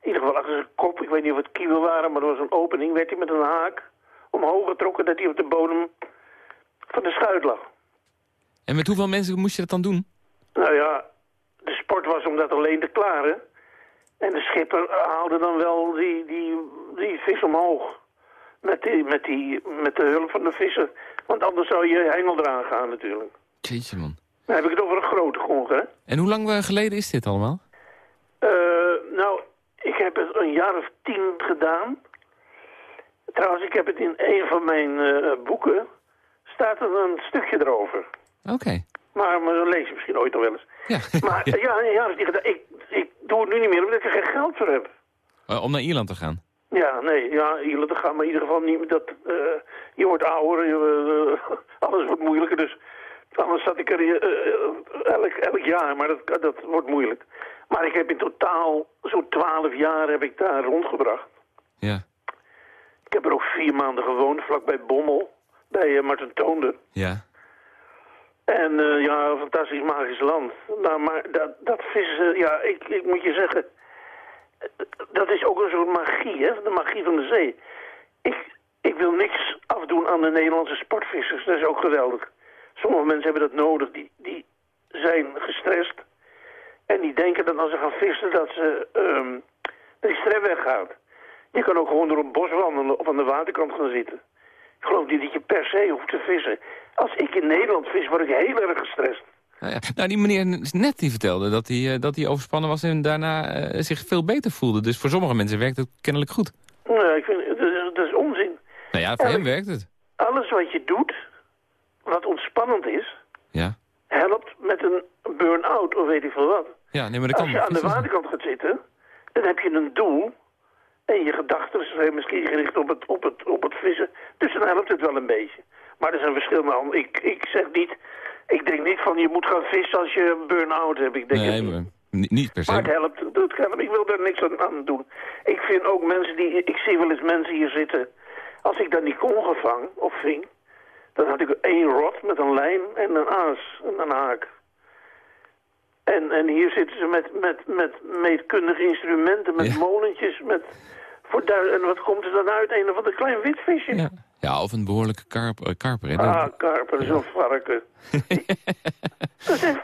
in ieder geval achter zijn kop, ik weet niet of het kieuwen waren... maar er was een opening, werd hij met een haak omhoog getrokken... dat hij op de bodem van de schuit lag.
En met hoeveel mensen moest je dat dan doen?
Nou ja, de sport was om dat alleen te klaren. En de schipper haalde dan wel die, die, die vis omhoog. Met, die, met, die, met de hulp van de visser. Want anders zou je hengel eraan gaan natuurlijk.
Jeetje, man.
Dan heb ik het over een grote gonger, hè.
En hoe lang eh, geleden is dit allemaal?
Eh, nou, ik heb het een jaar of tien gedaan. Trouwens, ik heb het in een van mijn eh, boeken. Staat er een stukje erover.
Oké.
Maar, maar dan lees je misschien ooit nog wel eens.
Ja.
Maar ja, een jaar of tien gedaan. Ik, ik doe het nu niet meer omdat ik er geen geld voor heb.
Om naar Ierland te gaan?
Ja, nee, ja, Ierland gaan, maar in ieder geval niet. Dat, eh, je wordt ouder, je, eh, alles wordt moeilijker, dus anders zat ik er eh, elk, elk jaar, maar dat, dat wordt moeilijk. Maar ik heb in totaal zo'n twaalf jaar heb ik daar rondgebracht.
Ja.
Ik heb er ook vier maanden gewoond, vlakbij Bommel, bij Martin Toonder.
Ja.
En ja, een fantastisch magisch land. Nou, maar dat, dat vissen, ja, ik, ik moet je zeggen, dat is ook een soort magie, hè, de magie van de zee. Ik, ik wil niks afdoen aan de Nederlandse sportvissers, dat is ook geweldig. Sommige mensen hebben dat nodig, die, die zijn gestrest. En die denken dat als ze gaan vissen, dat ze, ehm dat die stress weggaat. Je kan ook gewoon door een bos wandelen of aan de waterkant gaan zitten. Ik geloof niet dat je per se hoeft te vissen. Als ik in Nederland vis, word ik heel erg gestrest.
Nou, ja. nou, die meneer net die vertelde dat hij, eh, dat hij overspannen was en daarna eh, zich veel beter voelde. Dus voor sommige mensen werkt het kennelijk goed.
Nee, ik vind, dat, is- dat is onzin.
Nou ja, voor hem werkt het.
Alles wat je doet, wat ontspannend is,
Ja.
helpt met een burn-out of weet ik veel wat.
Ja, nee, maar dat
Als je aan de waterkant gaat zitten, dan heb je een doel. En je gedachten zijn misschien gericht op het, op, het, op het vissen. Dus dan helpt het wel een beetje. Maar er zijn verschillende andere. Ik, ik zeg niet, ik denk niet van je moet gaan vissen als je een burn-out hebt. Ik denk het
Nee,
niet.
maar ni- niet per
Maar het
se.
helpt, het helpt. Ik wil daar niks aan, doen. Ik vind ook mensen die, ik zie wel eens mensen hier zitten. Als ik dan die kool vang of ving, dan had ik één rod met een lijn en een aas en een haak. En, en hier zitten ze met, met, met meetkundige instrumenten, met
Ja.
molentjes, met... Voor en wat komt er dan uit? Een of ander klein wit visje.
Ja. Ja, of een behoorlijke karp, eh, karper. Hè?
Ah, karper, zo'n varken. Dat is-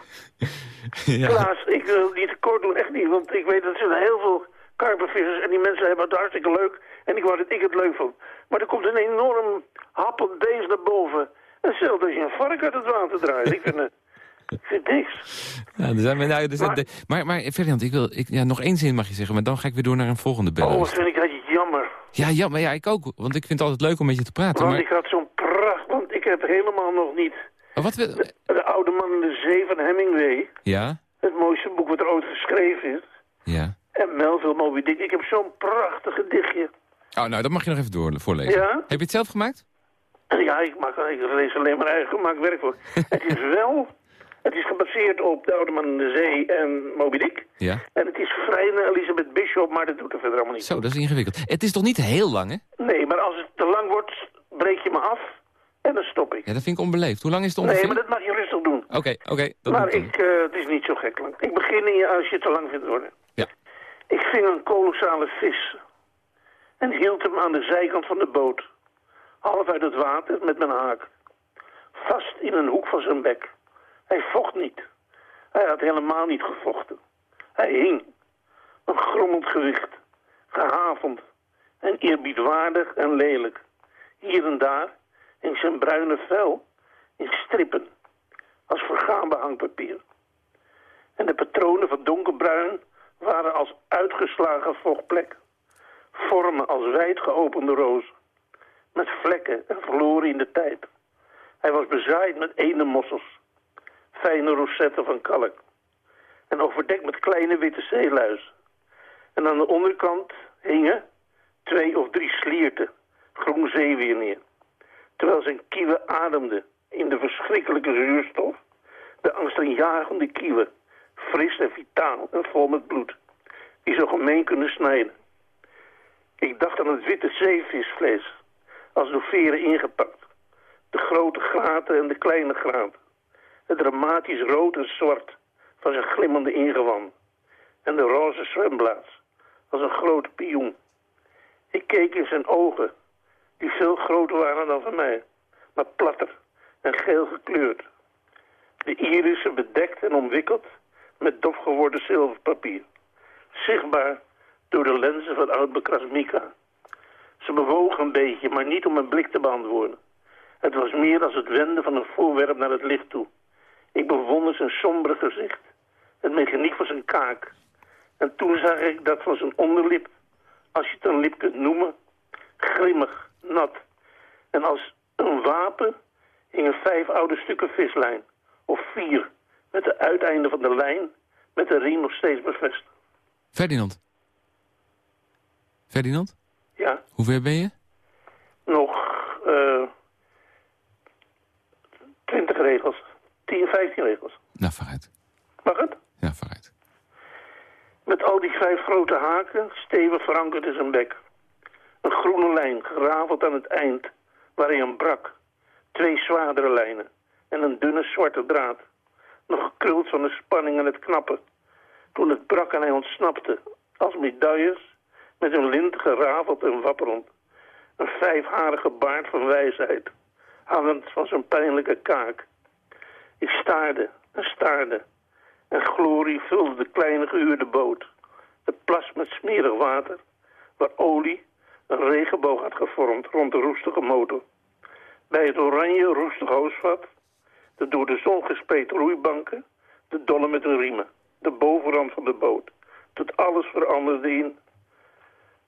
ja.
Klaas, ik wil niet tekort doen, echt niet. Want ik weet dat er zijn heel veel karpervissers en die mensen hebben het hartstikke leuk. En ik wou dat ik het leuk vond. Maar er komt een enorm happend beest naar boven. Hetzelfde als je een vark uit het water draait. Ik vind, het- ik vind niks.
Ja, er zijn, nou, er zijn,
Maar-
de- maar, maar Ferdinand, ik wil, ik, ja, nog één zin mag je zeggen, maar dan ga ik weer door naar een volgende
Oh, vind ik dat jammer.
Ja, ja, maar ja, ik ook, want ik vind het altijd leuk om met je te praten.
Want
Maar,
ik had zo'n pracht, want ik heb helemaal nog niet...
wat.
De oude man in de zee van Hemingway.
Ja,
Het mooiste boek wat er ooit geschreven is.
ja.
En Melville Moby Dick. Ik heb zo'n prachtig gedichtje.
Oh, nou, dat mag je nog even door, voorlezen.
Ja?
Heb je het zelf gemaakt?
Ja, ik, maak, ik lees alleen maar eigen gemaakt werk voor. het is wel... Het is gebaseerd op De Oude Man in de Zee en Moby Dick.
Ja.
En het is vrij naar Elizabeth Bishop, maar dat doet er verder allemaal niet.
Zo, dat is ingewikkeld. Het is toch niet heel lang, hè?
Nee, maar als het te lang wordt, breek je me af en dan stop ik.
Ja, dat vind ik onbeleefd. Hoe lang is het
nee,
ongeveer?
maar dat mag je rustig doen.
Oké, oké.
maar
ik
eh, het is niet zo gek lang. Ik begin in je als je het te lang vindt worden.
Ja.
Ik ving een kolossale vis. En hield hem aan de zijkant van de boot. Half uit het water met mijn haak. Vast in een hoek van zijn bek. Hij vocht niet. Hij had helemaal niet gevochten. Hij hing. Een grommend gewicht. Gehavend. En eerbiedwaardig en lelijk. Hier en daar, in zijn bruine vel, in strippen. Als vergaanbaar hangpapier. En de patronen van donkerbruin waren als uitgeslagen vochtplek. Vormen als wijd geopende rozen. Met vlekken en verloren in de tijd. Hij was bezaaid met eendemossels. Fijne rosetten van kalk. En overdekt met kleine witte zeeluizen. En aan de onderkant hingen twee of drie slierten. Groen zeewier neer. Terwijl zijn kieven ademden in de verschrikkelijke zuurstof. De angstaanjagende kieven. Fris en vitaal en vol met bloed. Die zo gemeen kunnen snijden. Ik dacht aan het witte zeevisvlees. Als door veren ingepakt. De grote graten en de kleine graten. Het dramatisch rood en zwart van zijn glimmende ingewand. En de roze zwemblaas als een grote pioen. Ik keek in zijn ogen, die veel groter waren dan van mij, maar platter en geel gekleurd. De irissen bedekt en omwikkeld met dof geworden zilverpapier. Zichtbaar door de lenzen van oud Mika. Ze bewogen een beetje, maar niet om mijn blik te beantwoorden. Het was meer als het wenden van een voorwerp naar het licht toe. Ik bewonder zijn sombere gezicht, het mechaniek van zijn kaak. En toen zag ik dat van zijn onderlip, als je het een lip kunt noemen, grimmig, nat. En als een wapen hingen vijf oude stukken vislijn, of vier, met de uiteinden van de lijn, met de riem nog steeds bevestigd.
Ferdinand. Ferdinand?
Ja,
Hoe ver ben je?
nog eh 20 regels. 10, 15 regels.
Nou, vooruit.
Mag het?
Ja, vooruit.
Met al die vijf grote haken, stevig verankerd in zijn bek. Een groene lijn, geraveld aan het eind, waarin een brak. Twee zwaardere lijnen en een dunne zwarte draad. Nog gekruld van de spanning en het knappen. Toen het brak en hij ontsnapte, als medailles, met hun lint geraveld en wapperend. Een vijfharige baard van wijsheid, hangend van zijn pijnlijke kaak. Ik staarde en staarde. En glorie vulde de kleine gehuurde boot. De plas met smerig water, waar olie een regenboog had gevormd rond de roestige motor. Bij het oranje roestig hoosvat, de door de zon gespeed roeibanken, de dolle met hun riemen, de bovenrand van de boot. Tot alles veranderde in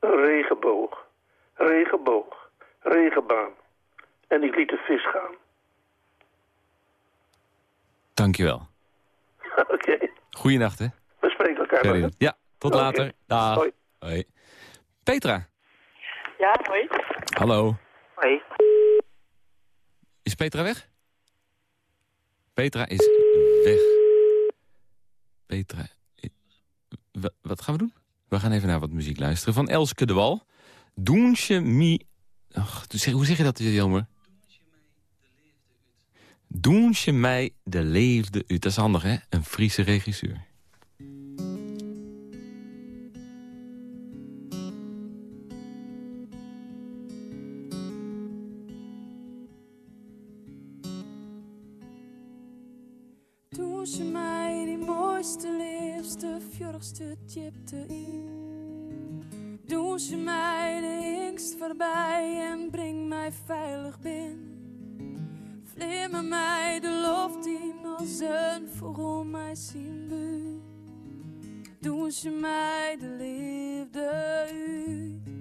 een regenboog, regenboog, regenbaan. En ik liet de vis gaan.
Dankjewel.
Oké,
Goeienacht, hè?
we spreken elkaar. nog.
Ja, tot later. Dag.
Hoi.
Hoi. Petra.
Ja, hoi.
Hallo.
Hoi.
Is Petra weg? Petra is weg. Petra... Wat gaan we doen? We gaan even naar wat muziek luisteren. Van Elske de Wal. Doensje mi... Ach, zeg- hoe zeg je dat, Jelmer? Doensje mij de leefde uit. Dat is handig, hè? Een Friese regisseur.
Toen ze mij die mooiste, liefste, fjordigste chipte in. Doen mij de hingst voorbij en breng mij veilig binnen. Vlimmen mij de loft in als een vogel mij buurt. Doen ze mij de liefde uit.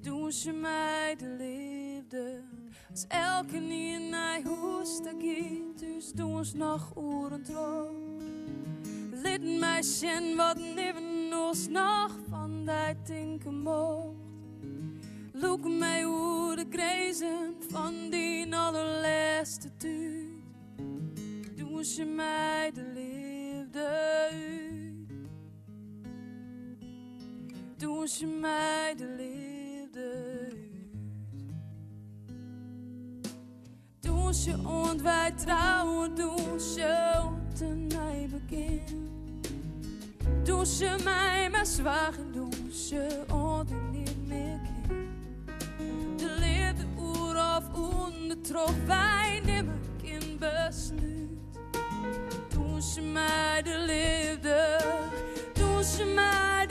Doen ze mij de liefde als elke nie in hij hoest giet, dus doen ons nog oren trouw. Lid zien wat leven ons nog van die tinken mocht. Look mij hoe van die allerlaatste tuut. Doen ze mij de liefde uit. Doen ze mij de liefde uit. Doen ze und wij trouwen, doen ze een nieuw begin. Doen ze mij maar zwagen, doen ze und wij nemen in besluit. Doen ze mij de liefde, doen ze mij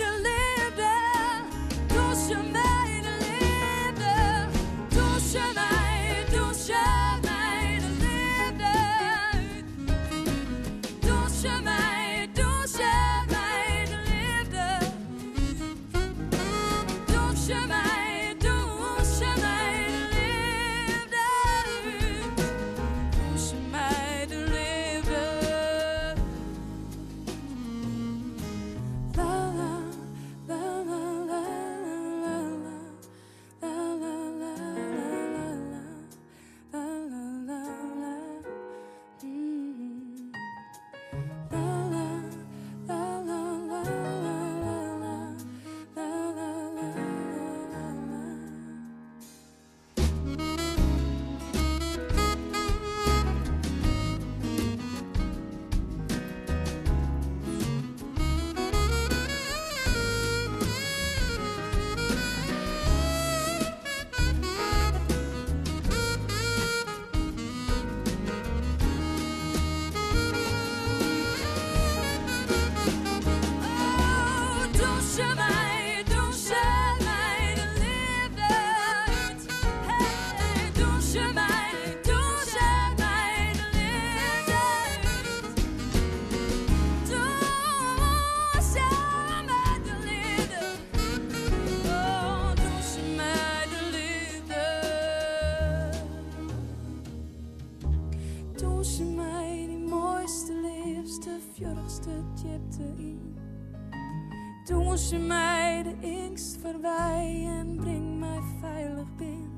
Ze mij de ingst verwij en breng mij veilig binnen.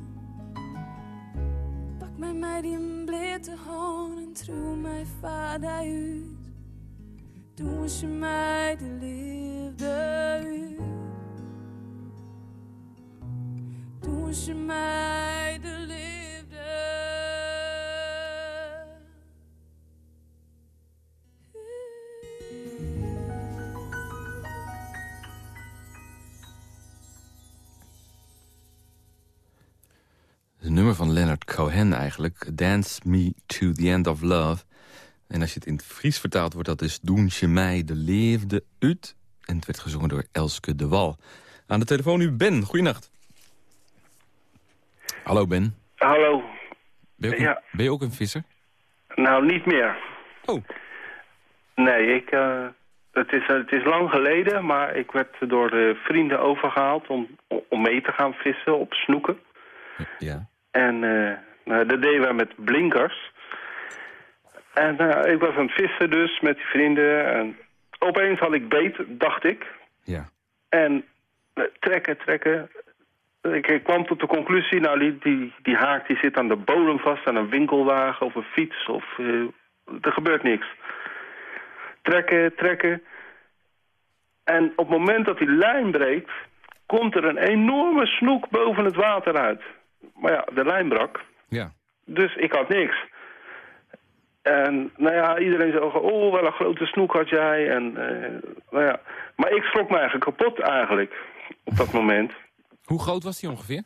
Pak mij mij die blitte hand en trouw mij vader uit. Toen ze mij de liefde uit. Toen ze mij
een nummer van Leonard Cohen eigenlijk. Dance Me to the End of Love. En als je het in het Fries vertaalt, wordt dat dus... Doen je mij de leefde uit. En het werd gezongen door Elske de Wal. Aan de telefoon nu Ben. Goeienacht. Hallo Ben.
Hallo.
Ben je ook, een,
Ja.
ben je ook een visser?
Nou, niet meer.
Oh.
Nee, ik, eh, het, is, het is lang geleden, maar ik werd door de vrienden overgehaald om, om mee te gaan vissen op snoeken.
Ja.
En eh, nou, dat deden wij met blinkers. En eh, ik was aan het vissen dus met die vrienden. En opeens had ik beet, dacht ik.
Ja.
En eh, trekken, trekken. Ik, kwam tot de conclusie, nou die, die, die haak die zit aan de bodem vast aan een winkelwagen of een fiets. Of, er gebeurt niks. Trekken, trekken. En op het moment dat die lijn breekt, komt er een enorme snoek boven het water uit. Maar ja, de lijn brak.
Ja.
Dus ik had niks. En nou ja, iedereen zei, oh, wel een grote snoek had jij. En, eh, nou ja. Maar ik schrok me eigenlijk kapot eigenlijk, op dat moment.
Hoe groot was die ongeveer?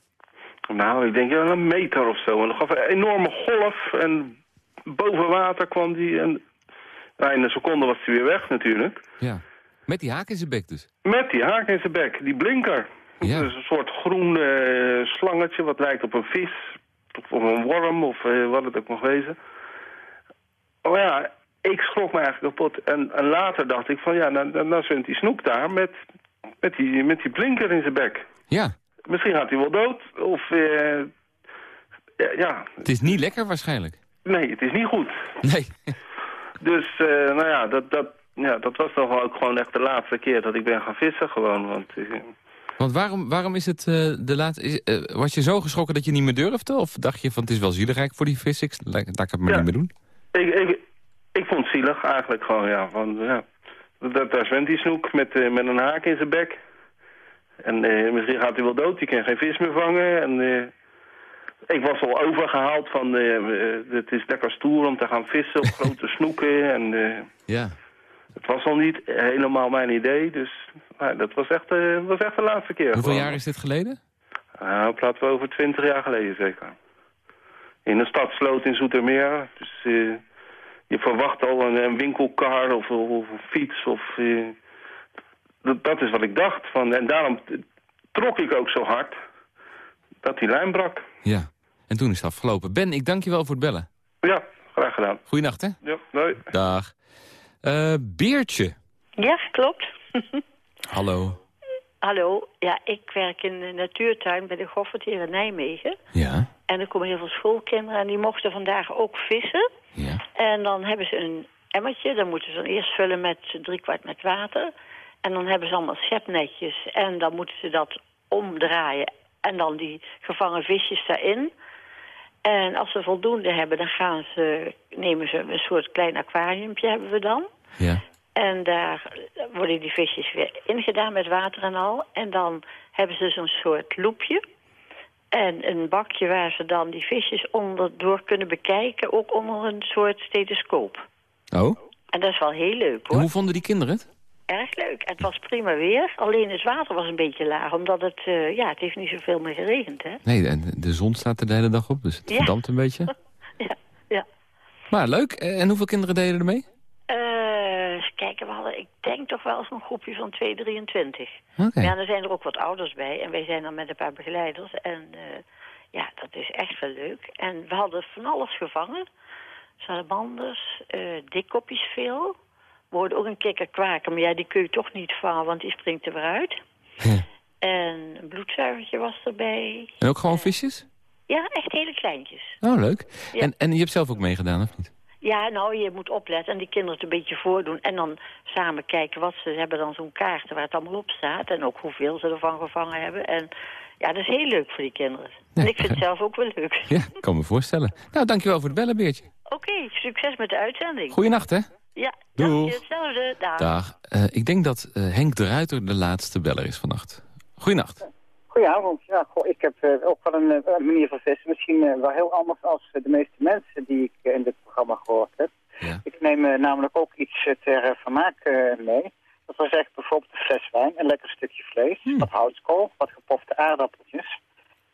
Nou, ik denk wel een meter of zo. En dat gaf een enorme golf en boven water kwam die. En nou, in een seconde was hij weer weg natuurlijk.
Ja. Met die haak in zijn bek dus?
Met die haak in zijn bek, die blinker.
Ja.
Dus een soort groen eh, slangetje wat lijkt op een vis. Of een worm of eh, wat het ook mag wezen. Oh ja, ik schrok me eigenlijk kapot. En, en later dacht ik van ja, nou, nou, zwemt die snoek daar met, met, die, met die blinker in zijn bek.
Ja.
Misschien gaat hij wel dood. Of eh, ja, ja,
Het is niet lekker waarschijnlijk.
nee, het is niet goed.
Nee.
Dus nou ja dat, dat, ja, dat was toch ook gewoon echt de laatste keer dat ik ben gaan vissen gewoon. Want
Want waarom, waarom is het eh, de laatste... is- eh, was je zo geschrokken dat je niet meer durfde? Of dacht je van het is wel zielig voor die vis, ik, laat, laat ik het maar
Ja.
niet meer doen?
Ik, ik, ik vond het zielig eigenlijk gewoon, ja. Want, ja daar zwemt die snoek met, eh, met een haak in zijn bek. En misschien gaat hij wel dood, die kan geen vis meer vangen. En ik was al overgehaald van, het is lekker stoer om te gaan vissen op grote snoeken. En
Ja.
Het was al niet helemaal mijn idee, dus nou, dat was echt, eh, was echt de laatste keer.
Hoeveel
gewoon.
jaar is dit geleden?
Nou, praten we over twintig jaar geleden zeker. In een stadsloot in Zoetermeer. Dus eh, je verwacht al een, een winkelkar of, of, of een fiets. Of, eh, dat, dat is wat ik dacht. Van, en daarom trok ik ook zo hard dat die lijn brak.
Ja. En toen is het afgelopen. Ben, ik dank je wel voor het bellen.
Ja, graag gedaan.
Goeienacht, hè?
Ja, doei.
Dag. Eh, Beertje.
Ja, klopt.
Hallo.
Hallo, ja, ik werk in de natuurtuin bij de Goffert hier in Nijmegen.
Ja.
En er komen heel veel schoolkinderen en die mochten vandaag ook vissen.
Ja.
En dan hebben ze een emmertje, dan moeten ze dan eerst vullen met driekwart met water. En dan hebben ze allemaal schepnetjes en dan moeten ze dat omdraaien. En dan die gevangen visjes daarin. En als ze voldoende hebben, dan gaan ze, nemen ze een soort klein aquariumpje hebben we dan.
Ja.
En daar worden die visjes weer ingedaan met water en al. En dan hebben ze zo'n soort loepje. En een bakje waar ze dan die visjes onderdoor kunnen bekijken. Ook onder een soort stethoscoop.
Oh?
En dat is wel heel leuk
En
hoor.
hoe vonden die kinderen het?
Erg leuk. En het was prima weer. Alleen het water was een beetje laag. Omdat het, eh, ja, het heeft niet zoveel meer geregend hè.
Nee, de, de zon staat er de hele dag op, dus het
Ja.
verdampt een beetje.
Ja, ja.
Maar leuk. Eh, En hoeveel kinderen deden er mee?
Eens kijken, we hadden, ik denk toch wel zo'n groepje van 2, 23.
Oké.
Ja, er zijn er ook wat ouders bij. En wij zijn dan met een paar begeleiders. En ja, dat is echt wel leuk. En we hadden van alles gevangen. Salamanders, dikkopjes veel. We hoorden ook een kikker kwaken. Maar ja, die kun je toch niet vangen, want die springt er weer uit. En een bloedzuigertje was erbij.
En ook gewoon visjes?
Ja, echt hele kleintjes.
Oh, leuk.
Ja.
En, en je hebt zelf ook meegedaan, of niet?
Ja, nou, je moet opletten en die kinderen het een beetje voordoen. En dan samen kijken wat ze, ze hebben dan zo'n kaarten waar het allemaal op staat. En ook hoeveel ze ervan gevangen hebben. En ja, dat is heel leuk voor die kinderen. En ik vind het zelf ook wel leuk.
Ja, ik kan me voorstellen. Nou, dankjewel voor het bellen, Beertje.
Oké, succes met de uitzending.
Goeienacht, hè?
Ja,
Doeg.
dank je. Hetzelfde. Dag.
Dag. Eh, ik denk dat eh, Henk de Ruiter de laatste beller is vannacht. Goeienacht.
Goedenavond. Ja, goh, ik heb eh, ook wel een, manier van vissen. Misschien wel heel anders als de meeste mensen die ik in dit programma gehoord heb. Ik neem eh, namelijk ook iets ter vermaak eh, mee. Dat wil zeggen bijvoorbeeld een fles wijn, een lekker stukje vlees, wat houtskool, wat gepofte aardappeltjes.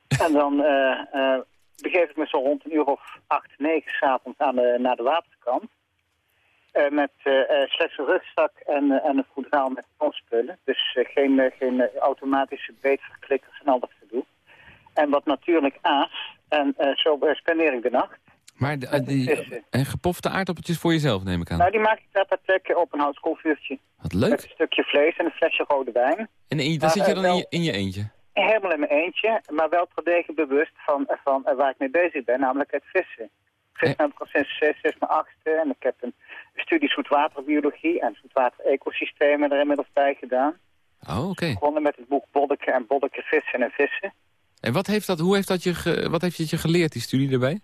En dan eh, eh, begeef ik me zo rond een uur of acht, negen s'avonds aan de, naar de waterkant. Eh, met eh, eh, slechts een rugzak en, en een voedraal met spullen. Dus geen, geen automatische beetverklikkers en al dat gedoe. En wat natuurlijk aas. En zo spendeer ik de nacht.
Maar de, die, en gepofte aardappeltjes voor jezelf, neem ik aan.
Nou, die maak ik daar ter plekke op een houtskoolvuurtje.
Wat leuk.
Met een stukje vlees en een flesje rode wijn.
En in,
Maar,
zit je dan in je, in je eentje?
Helemaal in mijn eentje, maar wel terdege bewust van, van waar ik mee bezig ben, namelijk het vissen. Vissen heb ik al sinds zes, zes mijn achtste en ik heb een studie zoetwaterbiologie en zoetwater-ecosystemen er inmiddels bij gedaan.
Oh, oké.
Begonnen met het boek Boddeke en Boddeke vissen en vissen.
En wat heeft, dat, hoe heeft dat je, ge- wat heeft het je geleerd, die studie erbij?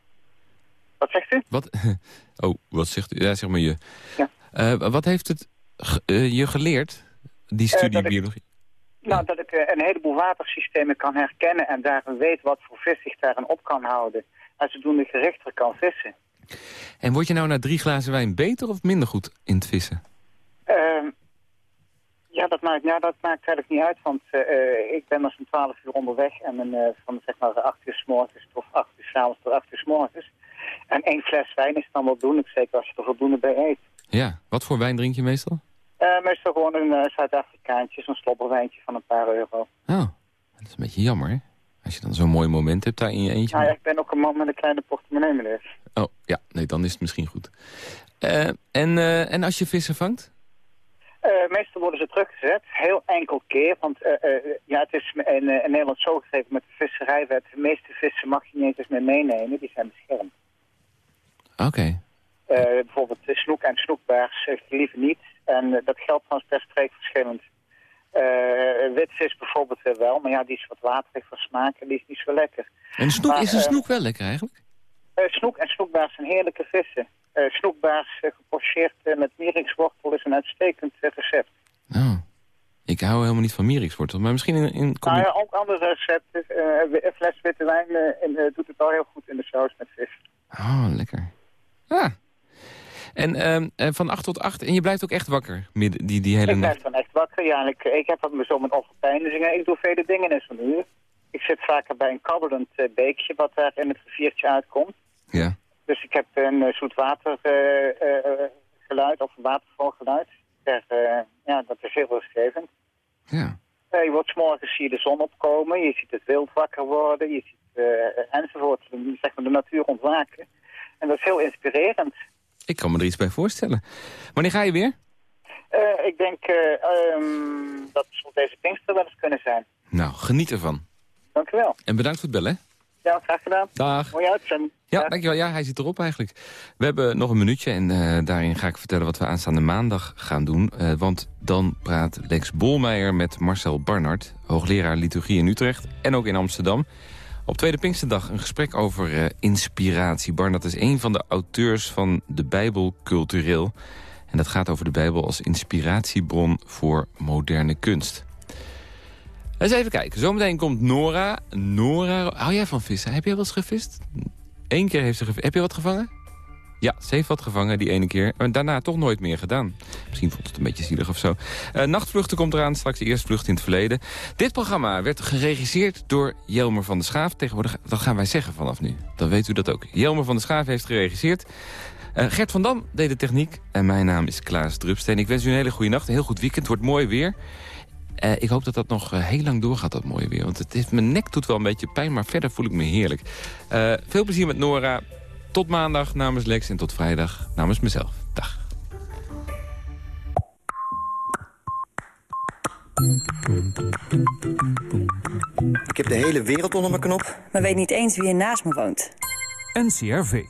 Wat zegt u?
Wat, oh, wat zegt u? Ja, zeg maar je.
Ja.
Eh, wat heeft het eh, je geleerd, die studie
dat ik-
biologie?
Nou, dat ik eh, een heleboel watersystemen kan herkennen en daarin weet wat voor vis zich daarin op kan houden. En zodoende gerichter kan vissen.
En word je nou na drie glazen wijn beter of minder goed in het vissen?
Ehm, ja, dat maakt, ja, dat maakt eigenlijk niet uit, want eh, eh, ik ben maar zo'n 12 uur onderweg en een, eh, van zeg maar 8 uur s morgens of 8 uur s avonds tot 8 uur s morgens. En één fles wijn is dan voldoende, zeker als je er voldoende bij eet.
Ja, wat voor wijn drink je meestal?
Meestal gewoon een Zuid-Afrikaantje, zo'n slobberwijntje van een paar euro.
Oh, dat is een beetje jammer, hè? Als je dan zo'n mooi moment hebt daar in je eentje.
Ja, ik ben ook een man met een kleine portemonnee, meneer.
Oh, ja, nee, dan is het misschien goed. Eh, en, eh, en als je vissen vangt?
Eh, meestal worden ze teruggezet, heel enkel keer, want ja, het is in, in Nederland zo gegeven met de visserijwet, de meeste vissen mag je niet eens meer meenemen, die zijn beschermd.
Oké.
Eh, bijvoorbeeld de snoek en snoekbaars liever niet. En dat geldt trouwens per streek verschillend. Eh witvis bijvoorbeeld wel, maar ja, die is wat waterig van smaak en die is niet zo lekker.
En snoek,
Maar,
is een
eh,
snoek wel lekker eigenlijk?
eh, snoek en snoekbaars zijn heerlijke vissen. Snoekbaars uh, gepocheerd met mierikswortel is een uitstekend recept.
Oh. Ik hou helemaal niet van mierikswortel, maar misschien in... in
Nou ja, ook andere recepten. Een fles witte wijn doet het al heel goed in de saus met vis.
Oh, lekker. Ah. En ehm, eh, van 8 tot 8, en je blijft ook echt wakker midden, die, die hele
ik
nacht?
blijf dan echt wakker. Ja, en ik, ik heb me zo met overpijnigingen. Ik doe vele dingen in zo'n uur. Ik zit vaker bij een kabbelend eh, beekje wat daar in het riviertje uitkomt.
Ja.
Dus ik heb een uh, zoetwatergeluid of een watervalgeluid. Ter, eh, ja, dat is heel rustgevend.
Ja.
Eh, je wordt 's morgens zie je de zon opkomen, je ziet het wild wakker worden, je ziet eh, enzovoort, zeg maar de natuur ontwaken. En dat is heel inspirerend.
Ik kan me er iets bij voorstellen. Wanneer ga je weer?
Eh, ik denk ehm, dat het op deze Pinkster wel eens kunnen zijn.
Nou, geniet ervan.
Dank u wel.
En bedankt voor het bellen.
Ja, graag gedaan.
Dag.
Mooie uitzending.
Ja, dankjewel. Ja, hij zit erop eigenlijk. We hebben nog een minuutje en eh, daarin ga ik vertellen wat we aanstaande maandag gaan doen. Want dan praat Lex Bolmeijer met Marcel Barnard, hoogleraar liturgie in Utrecht en ook in Amsterdam. Op Tweede Pinksterdag een gesprek over eh, inspiratie. Barnard is een van de auteurs van de Bijbel cultureel. En dat gaat over de Bijbel als inspiratiebron voor moderne kunst. Eens even kijken. Zometeen komt Nora. Nora, hou jij van vissen? Heb jij wel eens gevist? Eén keer heeft ze gevist. Heb je wat gevangen? Ja, ze heeft wat gevangen die ene keer. En daarna toch nooit meer gedaan. Misschien vond het een beetje zielig of zo. Uh, Nachtvluchten komt eraan, straks de eerste vlucht in het verleden. Dit programma werd geregisseerd door Jelmer van der Schaaf. Tegenwoordig, dat gaan wij zeggen vanaf nu. Dan weet u dat ook. Jelmer van der Schaaf heeft geregisseerd. Uh, Gert van Dam deed de techniek. En mijn naam is Klaas Drupsteen. Ik wens u een hele goede nacht, een heel goed weekend. Wordt mooi weer. Uh, ik hoop dat dat nog heel lang doorgaat, dat mooie weer. Want het heeft, mijn nek doet wel een beetje pijn, maar verder voel ik me heerlijk. Veel plezier met Nora. Tot maandag namens Lex en tot vrijdag namens mezelf. Dag.
Ik heb de hele wereld onder mijn knop.
Maar weet niet eens wie er naast me woont.
NCRV.